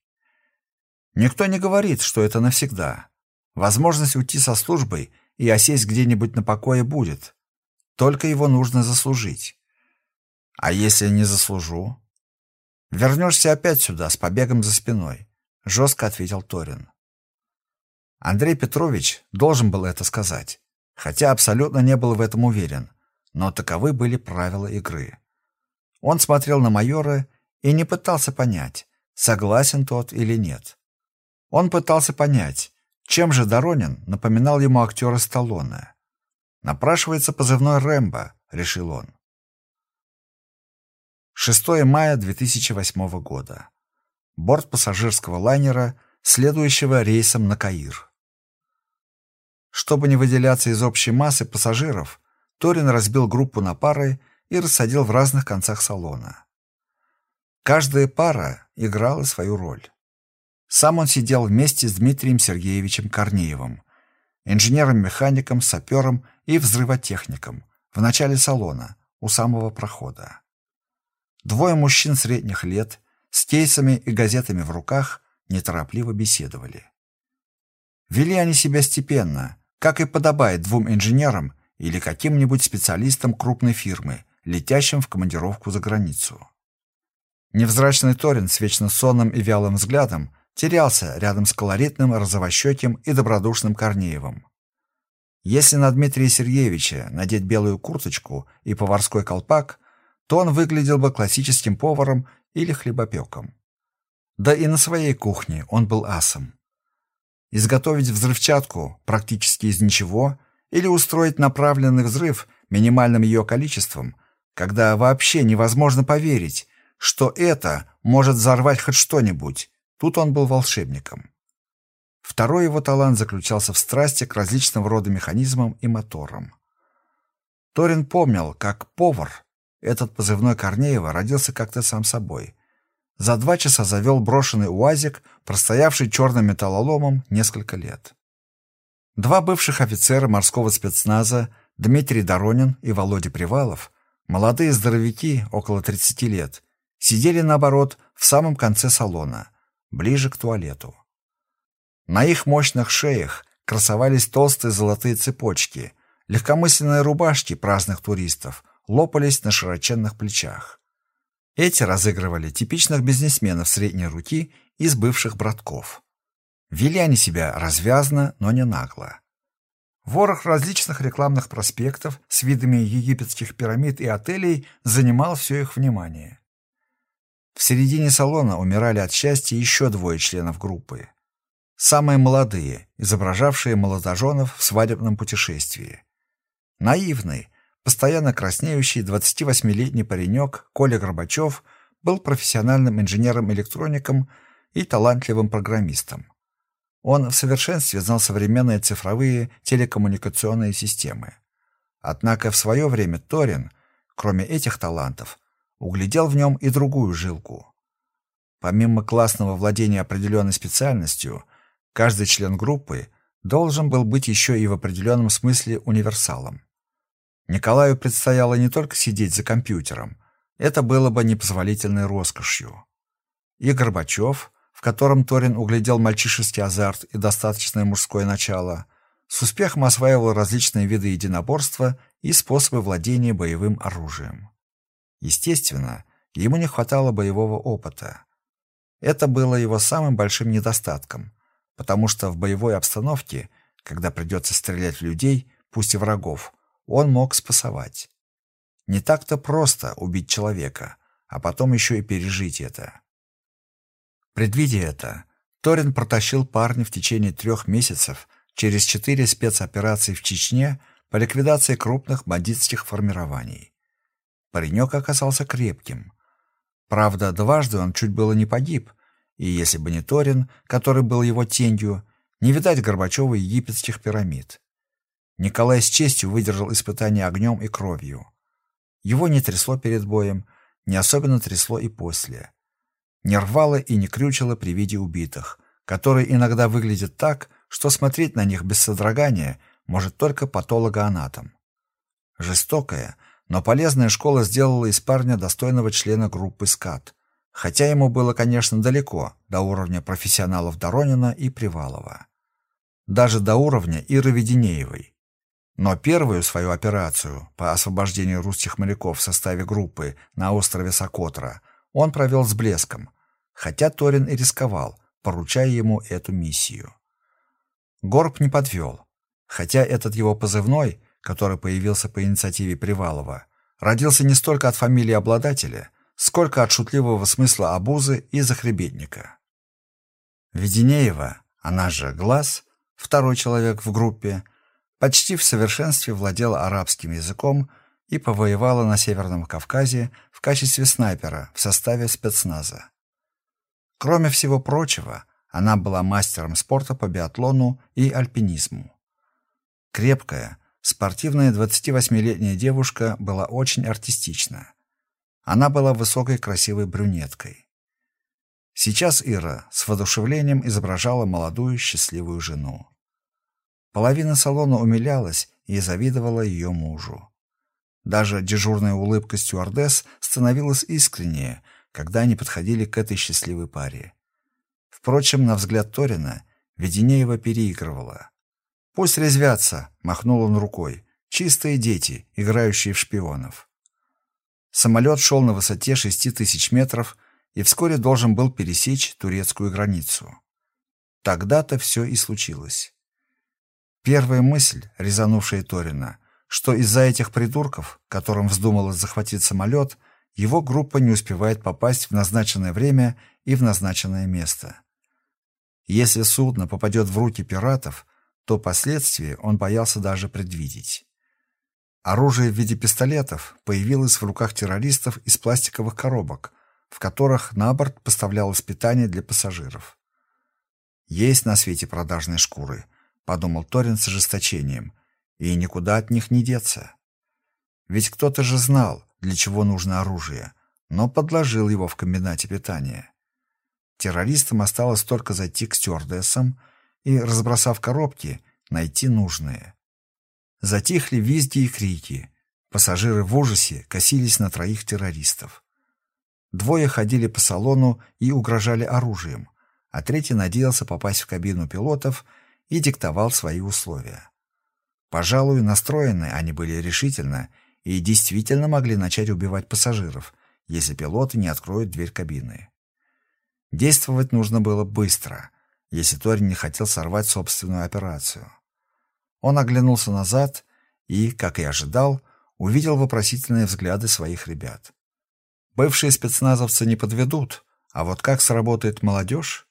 Никто не говорит, что это навсегда. Возможность уйти со службой и осесть где-нибудь на покое будет. Только его нужно заслужить. А если не заслужу? Вернешься опять сюда с побегом за спиной, жестко ответил Торин. Андрей Петрович должен был это сказать, хотя абсолютно не был в этом уверен, но таковы были правила игры. Он смотрел на майора и не пытался понять, согласен тот или нет. Он пытался понять, чем же Доронин напоминал ему актера Сталлоне. Напрашивается позывной «Рэмбо», решил он. 6 мая 2008 года. Борт пассажирского лайнера, следующего рейсом на Каир. Чтобы не выделяться из общей массы пассажиров, Торин разбил группу на пары и рассадил в разных концах салона. Каждая пара играла свою роль. Сам он сидел вместе с Дмитрием Сергеевичем Корнеевым, инженером-механиком, сапером и взрывотехником, в начале салона, у самого прохода. Двое мужчин средних лет с кейсами и газетами в руках неторопливо беседовали. Вели они себя степенно, как и подобает двум инженерам или каким-нибудь специалистам крупной фирмы, летящим в командировку за границу. Невзрачный Торин с вечно сонным и вялым взглядом терялся рядом с колоритным, розовощеким и добродушным Корнеевым. Если на Дмитрия Сергеевича надеть белую курточку и поварской колпак, то он выглядел бы классическим поваром или хлебопеком. Да и на своей кухне он был асом. Изготовить взрывчатку практически из ничего или устроить направленный взрыв минимальным ее количеством, когда вообще невозможно поверить, что это может взорвать хоть что-нибудь, тут он был волшебником. Второй его талант заключался в страсти к различного рода механизмам и моторам. Торин помнил, как повар этот позывной Корнеева родился как-то сам собой. За два часа завел брошенный УАЗик, простоявший черным металлоломом несколько лет. Два бывших офицера морского спецназа, Дмитрий Доронин и Володя Привалов, молодые здоровяки, около 30 лет, сидели, наоборот, в самом конце салона, ближе к туалету. На их мощных шеях красовались толстые золотые цепочки, легкомысленные рубашки праздных туристов, лопались на широченных плечах. Эти разыгрывали типичных бизнесменов средней руки из бывших братков. Вели они себя развязно, но не нагло. Ворох различных рекламных проспектов с видами египетских пирамид и отелей занимал все их внимание. В середине салона умирали от счастья еще двое членов группы. Самые молодые, изображавшие молодоженов в свадебном путешествии. Наивный, Постоянно краснеющий 28-летний паренек Коля Горбачев был профессиональным инженером-электроником и талантливым программистом. Он в совершенстве знал современные цифровые телекоммуникационные системы. Однако в свое время Торин, кроме этих талантов, углядел в нем и другую жилку. Помимо классного владения определенной специальностью, каждый член группы должен был быть еще и в определенном смысле универсалом. Николаю предстояло не только сидеть за компьютером, это было бы непозволительной роскошью. И Горбачев, в котором Торин углядел мальчишеский азарт и достаточное мужское начало, с успехом осваивал различные виды единоборства и способы владения боевым оружием. Естественно, ему не хватало боевого опыта. Это было его самым большим недостатком, потому что в боевой обстановке, когда придется стрелять в людей, пусть и врагов, он мог спасовать. Не так-то просто убить человека, а потом еще и пережить это. Предвидя это, Торин протащил парня в течение трех месяцев через четыре спецоперации в Чечне по ликвидации крупных бандитских формирований. Паренек оказался крепким. Правда, дважды он чуть было не погиб, и если бы не Торин, который был его тенью, не видать Горбачева египетских пирамид. Николай с честью выдержал испытание огнем и кровью. Его не трясло перед боем, не особенно трясло и после. Не рвало и не крючило при виде убитых, которые иногда выглядят так, что смотреть на них без содрогания может только патологоанатом. Жестокая, но полезная школа сделала из парня достойного члена группы СКАТ, хотя ему было, конечно, далеко до уровня профессионалов Доронина и Привалова. Даже до уровня Иры Веденеевой, но первую свою операцию по освобождению русских моряков в составе группы на острове Сокотра он провел с блеском, хотя Торин и рисковал, поручая ему эту миссию. Горб не подвел, хотя этот его позывной, который появился по инициативе Привалова, родился не столько от фамилии обладателя, сколько от шутливого смысла обузы и захребетника. Веденеева, она же Глаз, второй человек в группе, почти в совершенстве владела арабским языком и повоевала на Северном Кавказе в качестве снайпера в составе спецназа. Кроме всего прочего, она была мастером спорта по биатлону и альпинизму. Крепкая, спортивная 28-летняя девушка была очень артистична. Она была высокой красивой брюнеткой. Сейчас Ира с воодушевлением изображала молодую счастливую жену. Половина салона умилялась и завидовала ее мужу. Даже дежурная улыбка стюардесс становилась искреннее, когда они подходили к этой счастливой паре. Впрочем, на взгляд Торина, Веденеева переигрывала. «Пусть резвятся», — махнул он рукой. «Чистые дети, играющие в шпионов». Самолет шел на высоте шести тысяч метров и вскоре должен был пересечь турецкую границу. Тогда-то все и случилось. Первая мысль, резанувшая Торина, что из-за этих придурков, которым вздумалось захватить самолет, его группа не успевает попасть в назначенное время и в назначенное место. Если судно попадет в руки пиратов, то последствия он боялся даже предвидеть. Оружие в виде пистолетов появилось в руках террористов из пластиковых коробок, в которых на борт поставлялось питание для пассажиров. Есть на свете продажные шкуры – подумал Торин с ожесточением, и никуда от них не деться. Ведь кто-то же знал, для чего нужно оружие, но подложил его в комбинате питания. Террористам осталось только зайти к стюардессам и, разбросав коробки, найти нужные. Затихли визги и крики. Пассажиры в ужасе косились на троих террористов. Двое ходили по салону и угрожали оружием, а третий надеялся попасть в кабину пилотов и диктовал свои условия. Пожалуй, настроены они были решительно и действительно могли начать убивать пассажиров, если пилоты не откроют дверь кабины. Действовать нужно было быстро, если Тори не хотел сорвать собственную операцию. Он оглянулся назад и, как и ожидал, увидел вопросительные взгляды своих ребят. Бывшие спецназовцы не подведут, а вот как сработает молодежь?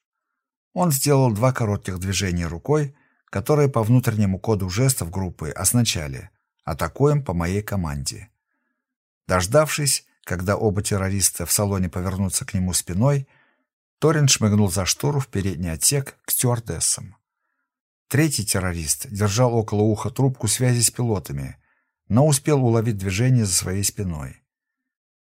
Он сделал два коротких движения рукой, которые по внутреннему коду жестов группы означали «атакуем по моей команде». Дождавшись, когда оба террориста в салоне повернутся к нему спиной, Торин шмыгнул за штору в передний отсек к стюардессам. Третий террорист держал около уха трубку связи с пилотами, но успел уловить движение за своей спиной.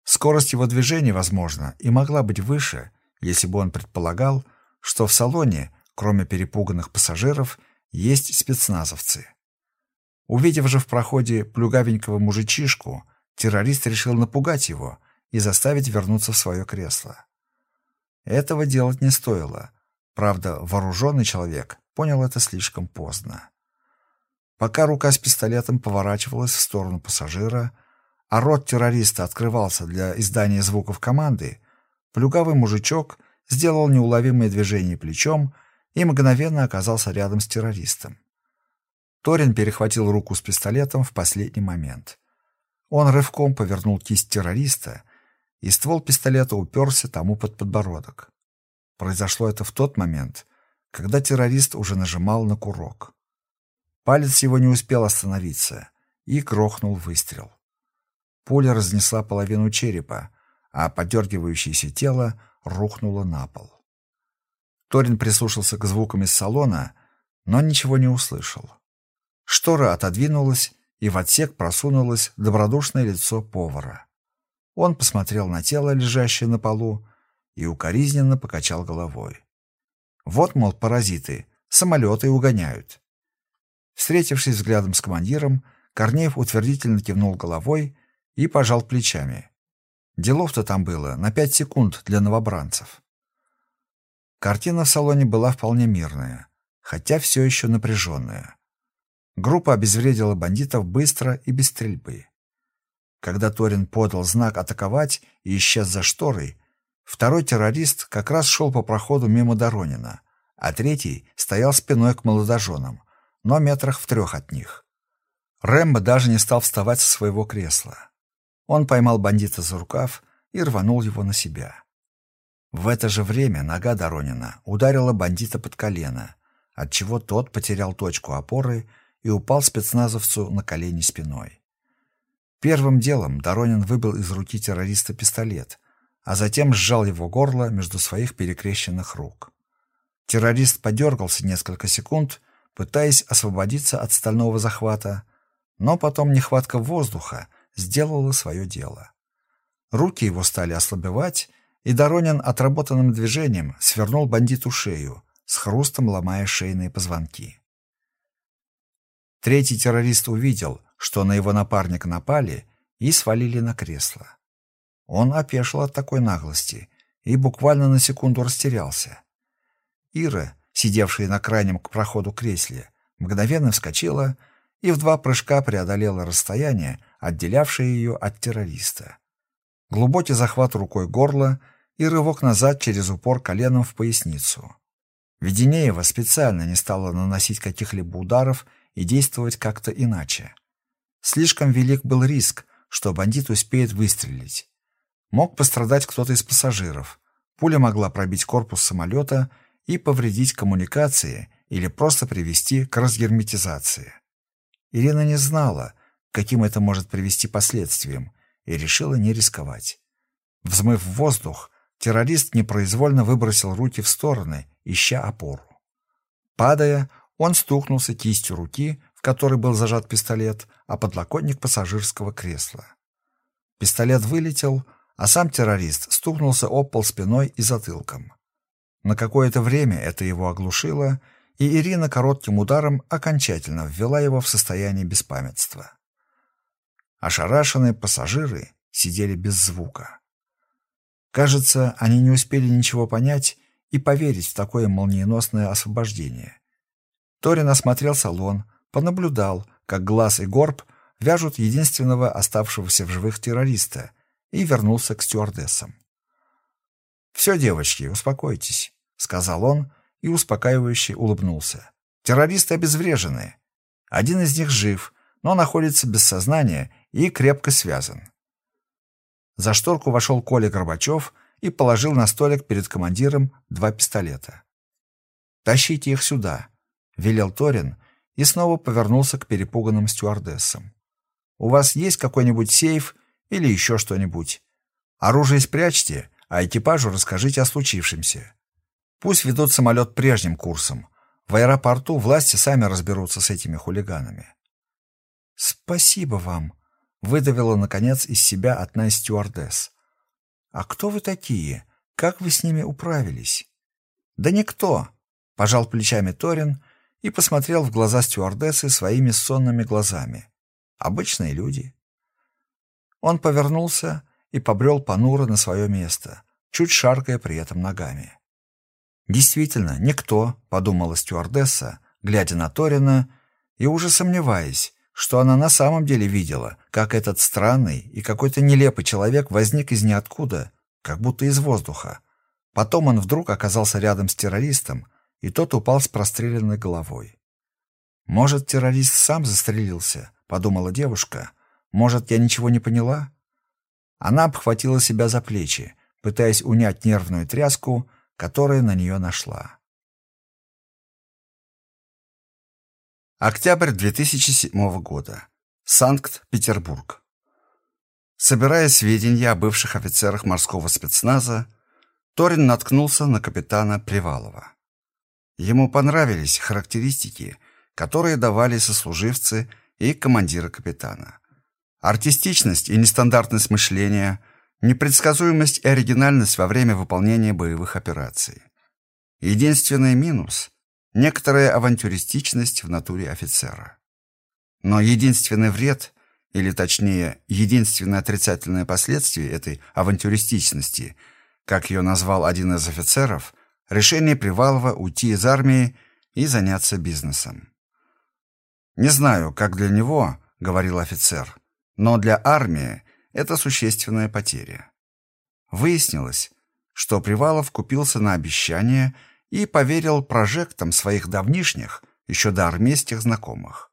Скорость его движения, возможно, и могла быть выше, если бы он предполагал, что в салоне, кроме перепуганных пассажиров, есть спецназовцы. Увидев же в проходе плюгавенького мужичишку, террорист решил напугать его и заставить вернуться в свое кресло. Этого делать не стоило. Правда, вооруженный человек понял это слишком поздно. Пока рука с пистолетом поворачивалась в сторону пассажира, а рот террориста открывался для издания звуков команды, плюгавый мужичок — сделал неуловимое движение плечом и мгновенно оказался рядом с террористом. Торин перехватил руку с пистолетом в последний момент. Он рывком повернул кисть террориста, и ствол пистолета уперся тому под подбородок. Произошло это в тот момент, когда террорист уже нажимал на курок. Палец его не успел остановиться, и грохнул выстрел. Пуля разнесла половину черепа, а подергивающееся тело рухнула на пол. Торин прислушался к звукам из салона, но ничего не услышал. Штора отодвинулась, и в отсек просунулось добродушное лицо повара. Он посмотрел на тело, лежащее на полу, и укоризненно покачал головой. Вот, мол, паразиты, самолеты угоняют. Встретившись взглядом с командиром, Корнеев утвердительно кивнул головой и пожал плечами. Делов-то там было на пять секунд для новобранцев. Картина в салоне была вполне мирная, хотя все еще напряженная. Группа обезвредила бандитов быстро и без стрельбы. Когда Торин подал знак атаковать и исчез за шторой, второй террорист как раз шел по проходу мимо Доронина, а третий стоял спиной к молодоженам, но метрах в трех от них. Рэмбо даже не стал вставать со своего кресла. Он поймал бандита за рукав, и рванул его на себя. В это же время нога Доронина ударила бандита под колено, отчего тот потерял точку опоры и упал спецназовцу на колени спиной. Первым делом Доронин выбил из руки террориста пистолет, а затем сжал его горло между своих перекрещенных рук. Террорист подергался несколько секунд, пытаясь освободиться от стального захвата, но потом нехватка воздуха сделала свое дело. Руки его стали ослабевать, и Доронин отработанным движением свернул бандиту шею, с хрустом ломая шейные позвонки. Третий террорист увидел, что на его напарника напали и свалили на кресло. Он опешил от такой наглости и буквально на секунду растерялся. Ира, сидевшая на крайнем к проходу кресле, мгновенно вскочила и в два прыжка преодолела расстояние, отделявшее ее от террориста. Глубокий захват рукой горла и рывок назад через упор коленом в поясницу. Веденеева специально не стала наносить каких-либо ударов и действовать как-то иначе. Слишком велик был риск, что бандит успеет выстрелить. Мог пострадать кто-то из пассажиров. Пуля могла пробить корпус самолета и повредить коммуникации или просто привести к разгерметизации. Ирина не знала, каким это может привести последствиям, и решила не рисковать. Взмыв в воздух, террорист непроизвольно выбросил руки в стороны, ища опору. Падая, он стукнулся кистью руки, в которой был зажат пистолет, а подлокотник пассажирского кресла. Пистолет вылетел, а сам террорист стукнулся об пол спиной и затылком. На какое-то время это его оглушило, и Ирина коротким ударом окончательно ввела его в состояние беспамятства. Ошарашенные пассажиры сидели без звука. Кажется, они не успели ничего понять и поверить в такое молниеносное освобождение. Торин осмотрел салон, понаблюдал, как Глаз и Горб вяжут единственного оставшегося в живых террориста, и вернулся к стюардессам. «Все, девочки, успокойтесь», — сказал он и успокаивающе улыбнулся. «Террористы обезврежены. Один из них жив, но находится без сознания и крепко связан». За шторку вошел Коля Горбачев и положил на столик перед командиром два пистолета. «Тащите их сюда», — велел Торин и снова повернулся к перепуганным стюардессам. «У вас есть какой-нибудь сейф или еще что-нибудь? Оружие спрячьте, а экипажу расскажите о случившемся. Пусть ведут самолет прежним курсом. В аэропорту власти сами разберутся с этими хулиганами». «Спасибо вам», — выдавила, наконец, из себя одна из стюардесс. «А кто вы такие? Как вы с ними управились?» «Да никто», — пожал плечами Торин и посмотрел в глаза стюардессы своими сонными глазами. «Обычные люди». Он повернулся и побрел понуро на свое место, чуть шаркая при этом ногами. «Действительно, никто», — подумала стюардесса, глядя на Торина и уже сомневаясь, что она на самом деле видела, как этот странный и какой-то нелепый человек возник из ниоткуда, как будто из воздуха. Потом он вдруг оказался рядом с террористом, и тот упал с простреленной головой. «Может, террорист сам застрелился?» — подумала девушка. «Может, я ничего не поняла?» Она обхватила себя за плечи, пытаясь унять нервную тряску, которая на нее нашла. Октябрь 2007 года. Санкт-Петербург. Собирая сведения о бывших офицерах морского спецназа, Торин наткнулся на капитана Привалова. Ему понравились характеристики, которые давали сослуживцы и командиры капитана. Артистичность и нестандартность мышления, непредсказуемость и оригинальность во время выполнения боевых операций. Единственный минус некоторая авантюристичность в натуре офицера. Но единственный вред, или точнее, единственное отрицательное последствие этой авантюристичности, как ее назвал один из офицеров, решение Привалова уйти из армии и заняться бизнесом. «Не знаю, как для него», — говорил офицер, «но для армии это существенная потеря». Выяснилось, что Привалов купился на обещание – и поверил прожектам своих давнишних, еще до армейских знакомых.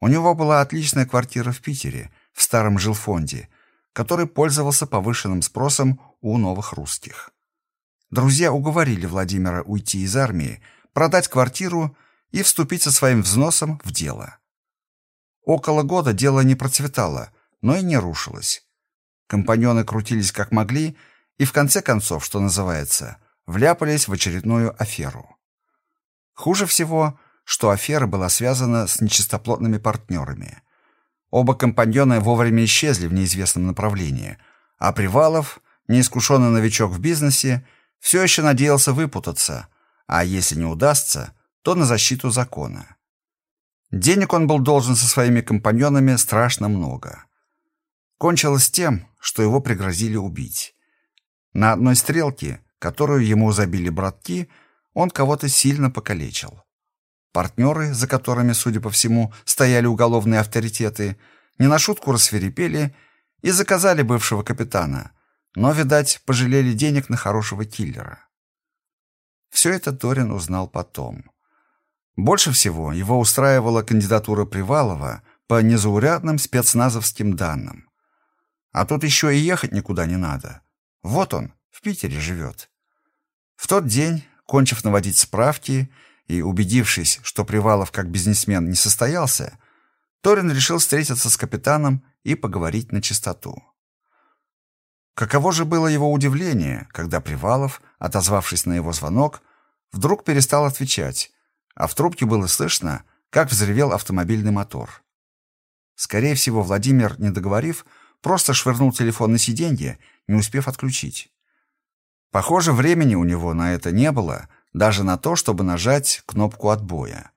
У него была отличная квартира в Питере, в старом жилфонде, который пользовался повышенным спросом у новых русских. Друзья уговорили Владимира уйти из армии, продать квартиру и вступить со своим взносом в дело. Около года дело не процветало, но и не рушилось. Компаньоны крутились как могли и в конце концов, что называется, вляпались в очередную аферу. Хуже всего, что афера была связана с нечистоплотными партнерами. Оба компаньона вовремя исчезли в неизвестном направлении, а Привалов, неискушенный новичок в бизнесе, все еще надеялся выпутаться, а если не удастся, то на защиту закона. Денег он был должен со своими компаньонами страшно много. Кончилось тем, что его пригрозили убить. На одной стрелке, которую ему забили братки, он кого-то сильно покалечил. Партнеры, за которыми, судя по всему, стояли уголовные авторитеты, не на шутку рассверепели и заказали бывшего капитана, но, видать, пожалели денег на хорошего киллера. Все это Торин узнал потом. Больше всего его устраивала кандидатура Привалова по незаурядным спецназовским данным. А тут еще и ехать никуда не надо. Вот он, в Питере живет. В тот день, кончив наводить справки и убедившись, что Привалов как бизнесмен не состоялся, Торин решил встретиться с капитаном и поговорить на чистоту. Каково же было его удивление, когда Привалов, отозвавшись на его звонок, вдруг перестал отвечать, а в трубке было слышно, как взревел автомобильный мотор. Скорее всего, Владимир, не договорив, просто швырнул телефон на сиденье, не успев отключить. Похоже, времени у него на это не было, даже на то, чтобы нажать кнопку отбоя.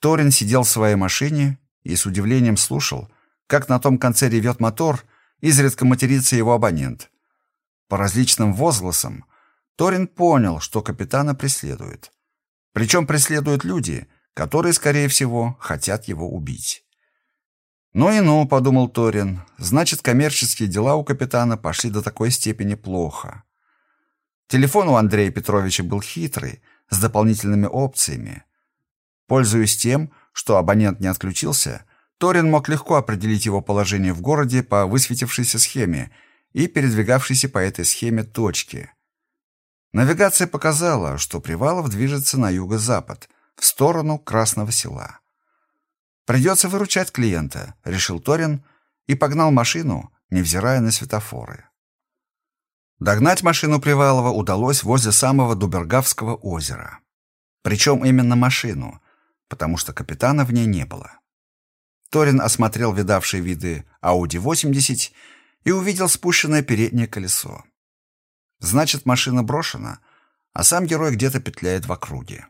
Торин сидел в своей машине и с удивлением слушал, как на том конце ревет мотор, изредка матерится его абонент. По различным возгласам Торин понял, что капитана преследует. Причем преследуют люди, которые, скорее всего, хотят его убить. «Ну и ну», — подумал Торин, — «значит, коммерческие дела у капитана пошли до такой степени плохо». Телефон у Андрея Петровича был хитрый, с дополнительными опциями. Пользуясь тем, что абонент не отключился, Торин мог легко определить его положение в городе по высветившейся схеме и передвигавшейся по этой схеме точке. Навигация показала, что Привалов движется на юго-запад, в сторону Красного села. «Придется выручать клиента», — решил Торин и погнал машину, невзирая на светофоры. Догнать машину Привалова удалось возле самого Дубергавского озера. Причем именно машину, потому что капитана в ней не было. Торин осмотрел видавшие виды Audi 80 и увидел спущенное переднее колесо. Значит, машина брошена, а сам герой где-то петляет в округе.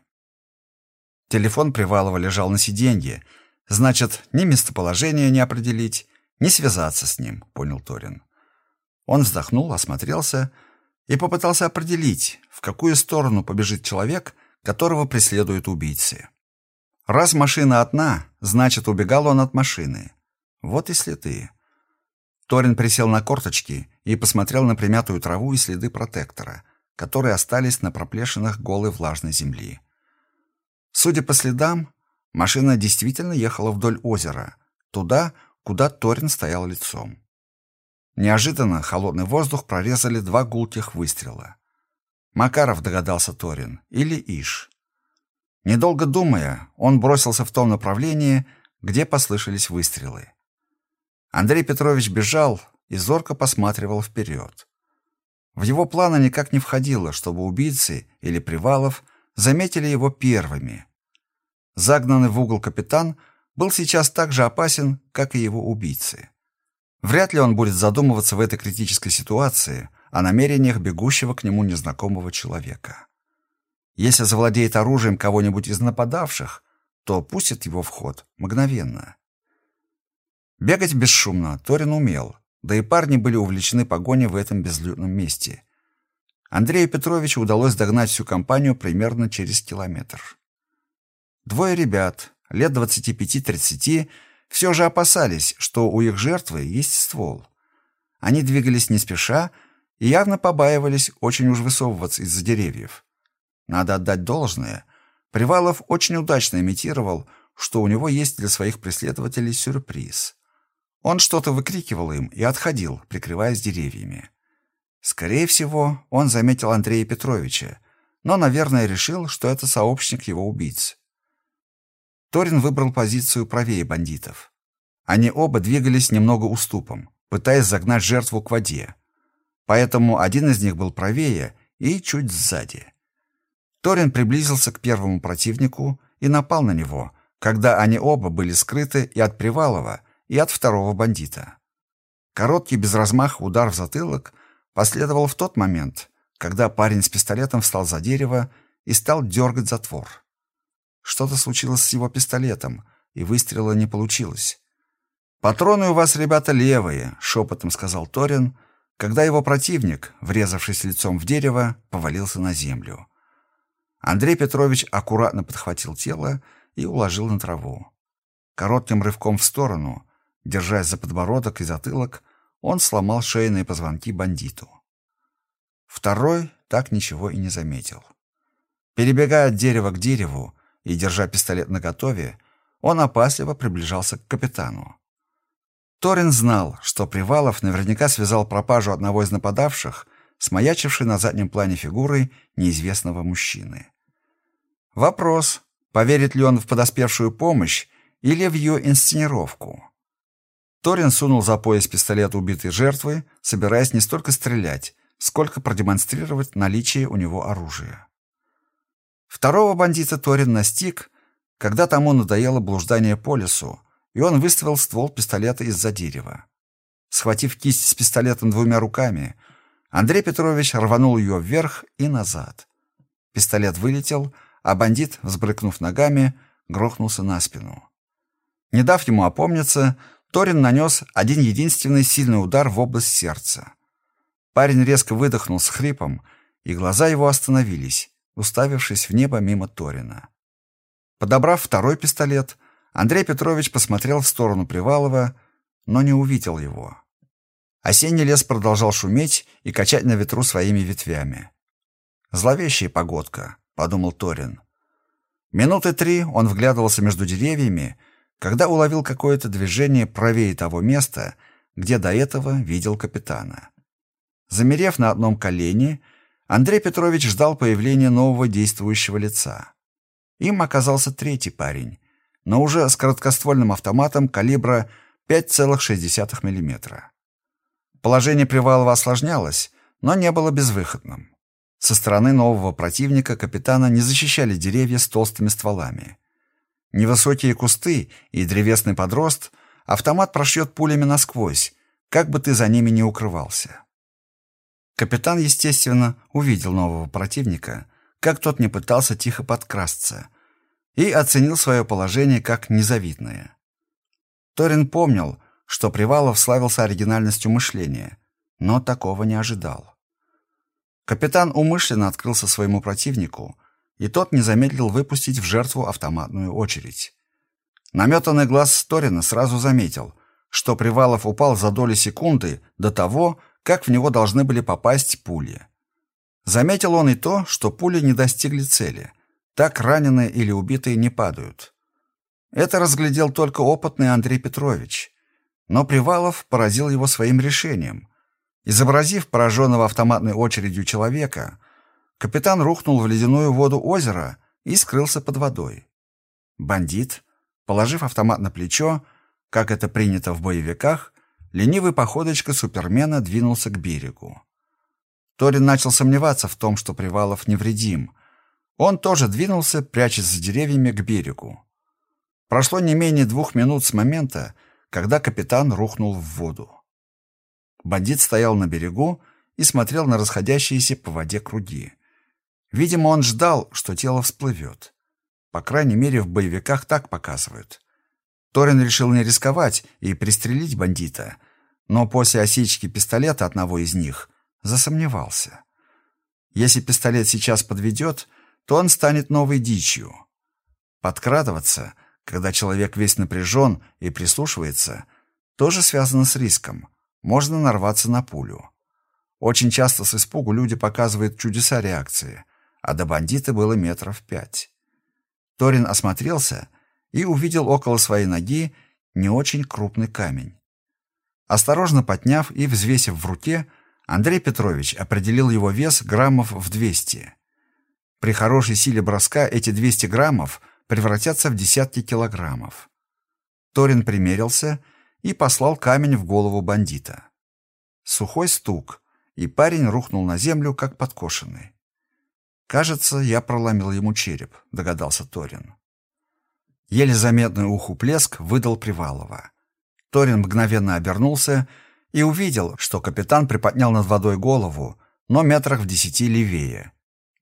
Телефон Привалова лежал на сиденье, значит, ни местоположение не определить, ни связаться с ним, понял Торин. Он вздохнул, осмотрелся и попытался определить, в какую сторону побежит человек, которого преследуют убийцы. Раз машина одна, значит, убегал он от машины. Вот и следы. Торин присел на корточки и посмотрел на примятую траву и следы протектора, которые остались на проплешинах голой влажной земли. Судя по следам, машина действительно ехала вдоль озера, туда, куда Торин стоял лицом. Неожиданно холодный воздух прорезали два гулких выстрела. Макаров догадался Торин или Иш. Недолго думая, он бросился в том направлении, где послышались выстрелы. Андрей Петрович бежал и зорко посматривал вперед. В его планы никак не входило, чтобы убийцы или Привалов заметили его первыми. Загнанный в угол капитан был сейчас так же опасен, как и его убийцы. Вряд ли он будет задумываться в этой критической ситуации о намерениях бегущего к нему незнакомого человека. Если завладеет оружием кого-нибудь из нападавших, то пустит его в ход мгновенно. Бегать бесшумно Торин умел, да и парни были увлечены погоней в этом безлюдном месте. Андрею Петровичу удалось догнать всю компанию примерно через километр. Двое ребят, лет 25-30, все же опасались, что у их жертвы есть ствол. Они двигались не спеша и явно побаивались очень уж высовываться из-за деревьев. Надо отдать должное. Привалов очень удачно имитировал, что у него есть для своих преследователей сюрприз. Он что-то выкрикивал им и отходил, прикрываясь деревьями. Скорее всего, он заметил Андрея Петровича, но, наверное, решил, что это сообщник его убийц. Торин выбрал позицию правее бандитов. Они оба двигались немного уступом, пытаясь загнать жертву к воде. Поэтому один из них был правее и чуть сзади. Торин приблизился к первому противнику и напал на него, когда они оба были скрыты и от Привалова, и от второго бандита. Короткий без размаха удар в затылок последовал в тот момент, когда парень с пистолетом встал за дерево и стал дергать затвор. Что-то случилось с его пистолетом, и выстрела не получилось. «Патроны у вас, ребята, левые», — шепотом сказал Торин, когда его противник, врезавшись лицом в дерево, повалился на землю. Андрей Петрович аккуратно подхватил тело и уложил на траву. Коротким рывком в сторону, держась за подбородок и затылок, он сломал шейные позвонки бандиту. Второй так ничего и не заметил. Перебегая от дерева к дереву и держа пистолет наготове, он опасливо приближался к капитану. Торин знал, что Привалов наверняка связал пропажу одного из нападавших с маячившей на заднем плане фигурой неизвестного мужчины. Вопрос, поверит ли он в подоспевшую помощь или в ее инсценировку. Торин сунул за пояс пистолет убитой жертвы, собираясь не столько стрелять, сколько продемонстрировать наличие у него оружия. Второго бандита Торин настиг, когда тому надоело блуждание по лесу, и он выставил ствол пистолета из-за дерева. Схватив кисть с пистолетом двумя руками, Андрей Петрович рванул ее вверх и назад. Пистолет вылетел, а бандит, взбрыкнув ногами, грохнулся на спину. Не дав ему опомниться, Торин нанес один единственный сильный удар в область сердца. Парень резко выдохнул с хрипом, и глаза его остановились, уставившись в небо мимо Торина. Подобрав второй пистолет, Андрей Петрович посмотрел в сторону Привалова, но не увидел его. Осенний лес продолжал шуметь и качать на ветру своими ветвями. «Зловещая погодка», — подумал Торин. Минуты три он вглядывался между деревьями, когда уловил какое-то движение правее того места, где до этого видел капитана. Замерев на одном колене, Андрей Петрович ждал появления нового действующего лица. Им оказался третий парень, но уже с короткоствольным автоматом калибра 5,6 мм. Положение Привалова осложнялось, но не было безвыходным. Со стороны нового противника капитана не защищали деревья с толстыми стволами. Невысокие кусты и древесный подрост автомат прошьет пулями насквозь, как бы ты за ними не укрывался. Капитан, естественно, увидел нового противника, как тот не пытался тихо подкрасться, и оценил свое положение как незавидное. Торин помнил, что Привалов славился оригинальностью мышления, но такого не ожидал. Капитан умышленно открылся своему противнику – и тот не замедлил выпустить в жертву автоматную очередь. Наметанный глаз Сторина сразу заметил, что Привалов упал за доли секунды до того, как в него должны были попасть пули. Заметил он и то, что пули не достигли цели. Так раненые или убитые не падают. Это разглядел только опытный Андрей Петрович. Но Привалов поразил его своим решением. Изобразив пораженного автоматной очередью человека, Капитан рухнул в ледяную воду озера и скрылся под водой. Бандит, положив автомат на плечо, как это принято в боевиках, ленивой походочкой супермена двинулся к берегу. Торин начал сомневаться в том, что Привалов невредим. Он тоже двинулся, прячась за деревьями, к берегу. Прошло не менее двух минут с момента, когда капитан рухнул в воду. Бандит стоял на берегу и смотрел на расходящиеся по воде круги. Видимо, он ждал, что тело всплывет. По крайней мере, в боевиках так показывают. Торин решил не рисковать и пристрелить бандита, но после осечки пистолета одного из них засомневался. Если пистолет сейчас подведет, то он станет новой дичью. Подкрадываться, когда человек весь напряжен и прислушивается, тоже связано с риском. Можно нарваться на пулю. Очень часто с испугу люди показывают чудеса реакции а до бандита было метров пять. Торин осмотрелся и увидел около своей ноги не очень крупный камень. Осторожно подняв и взвесив в руке, Андрей Петрович определил его вес граммов в 200. При хорошей силе броска эти 200 граммов превратятся в десятки килограммов. Торин примерился и послал камень в голову бандита. Сухой стук, и парень рухнул на землю, как подкошенный. «Кажется, я проломил ему череп», — догадался Торин. Еле заметный уху плеск выдал Привалова. Торин мгновенно обернулся и увидел, что капитан приподнял над водой голову, но метрах в десяти левее.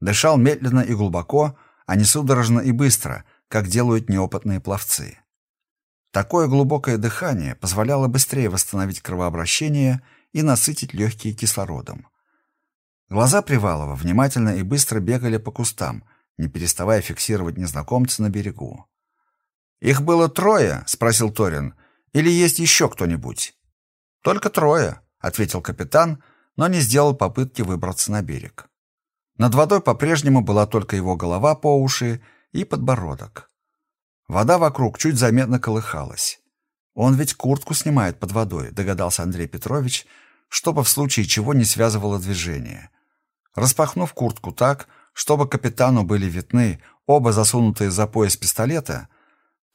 Дышал медленно и глубоко, а не судорожно и быстро, как делают неопытные пловцы. Такое глубокое дыхание позволяло быстрее восстановить кровообращение и насытить легкие кислородом. Глаза Привалова внимательно и быстро бегали по кустам, не переставая фиксировать незнакомца на берегу. «Их было трое?» — спросил Торин. «Или есть еще кто-нибудь?» «Только трое», — ответил капитан, но не сделал попытки выбраться на берег. Над водой по-прежнему была только его голова по уши и подбородок. Вода вокруг чуть заметно колыхалась. Он ведь куртку снимает под водой, догадался Андрей Петрович, чтобы в случае чего не связывало движение. Распахнув куртку так, чтобы капитану были видны оба засунутые за пояс пистолета,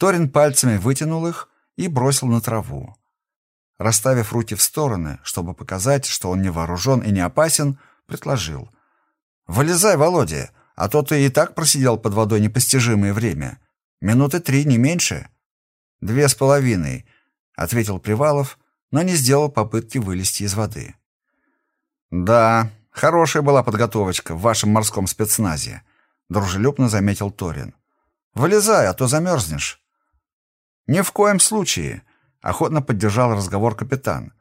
Торин пальцами вытянул их и бросил на траву. Расставив руки в стороны, чтобы показать, что он не вооружен и не опасен, предложил. «Вылезай, Володя, а то ты и так просидел под водой непостижимое время. Минуты три, не меньше». «Две с половиной», — ответил Привалов, но не сделал попытки вылезти из воды. «Да, хорошая была подготовочка в вашем морском спецназе», — дружелюбно заметил Торин. «Вылезай, а то замерзнешь». «Ни в коем случае», — охотно поддержал разговор капитан.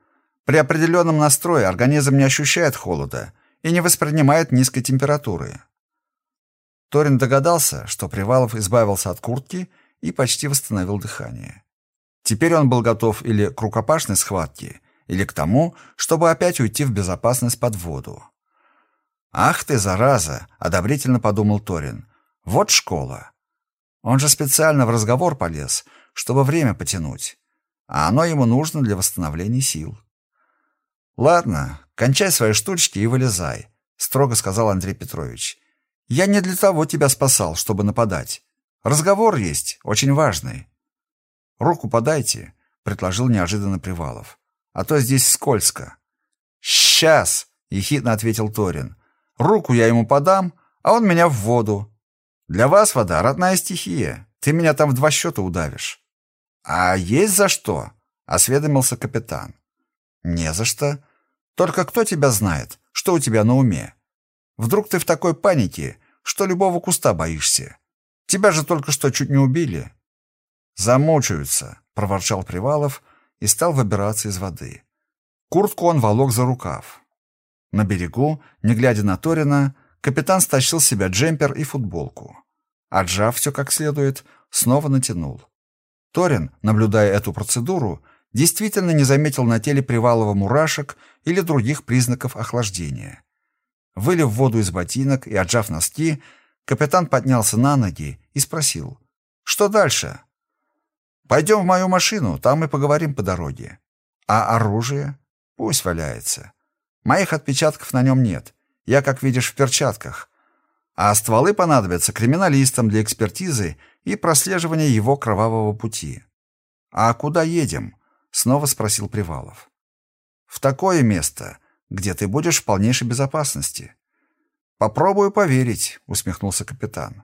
«При определенном настрое организм не ощущает холода и не воспринимает низкой температуры». Торин догадался, что Привалов избавился от куртки и почти восстановил дыхание. Теперь он был готов или к рукопашной схватке, или к тому, чтобы опять уйти в безопасность под воду. «Ах ты, зараза!» — одобрительно подумал Торин. «Вот школа!» Он же специально в разговор полез, чтобы время потянуть. А оно ему нужно для восстановления сил. «Ладно, кончай свои штучки и вылезай», — строго сказал Андрей Петрович. «Я не для того тебя спасал, чтобы нападать. Разговор есть, очень важный». «Руку подайте», — предложил неожиданно Привалов. «А то здесь скользко». «Сейчас», — ехидно ответил Торин. «Руку я ему подам, а он меня в воду. Для вас вода — родная стихия. Ты меня там в два счета удавишь». «А есть за что?» — осведомился капитан. «Не за что. Только кто тебя знает, что у тебя на уме? Вдруг ты в такой панике, что любого куста боишься? Тебя же только что чуть не убили». «Замучаются», — проворчал Привалов и стал выбираться из воды. Куртку он волок за рукав. На берегу, не глядя на Торина, капитан стащил с себя джемпер и футболку. Отжав все как следует, снова натянул. Торин, наблюдая эту процедуру, действительно не заметил на теле Привалова мурашек или других признаков охлаждения. Вылив воду из ботинок и отжав носки, капитан поднялся на ноги и спросил, «Что дальше?» «Пойдем в мою машину, там и поговорим по дороге». «А оружие?» «Пусть валяется. Моих отпечатков на нем нет. Я, как видишь, в перчатках. А стволы понадобятся криминалистам для экспертизы и прослеживания его кровавого пути. «А куда едем?» — снова спросил Привалов. «В такое место, где ты будешь в полнейшей безопасности». «Попробую поверить», — усмехнулся капитан.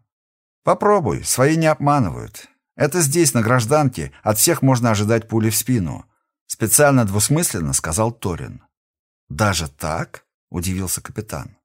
«Попробуй, свои не обманывают. Это здесь, на гражданке, от всех можно ожидать пули в спину», — специально двусмысленно сказал Торин. «Даже так?» — удивился капитан.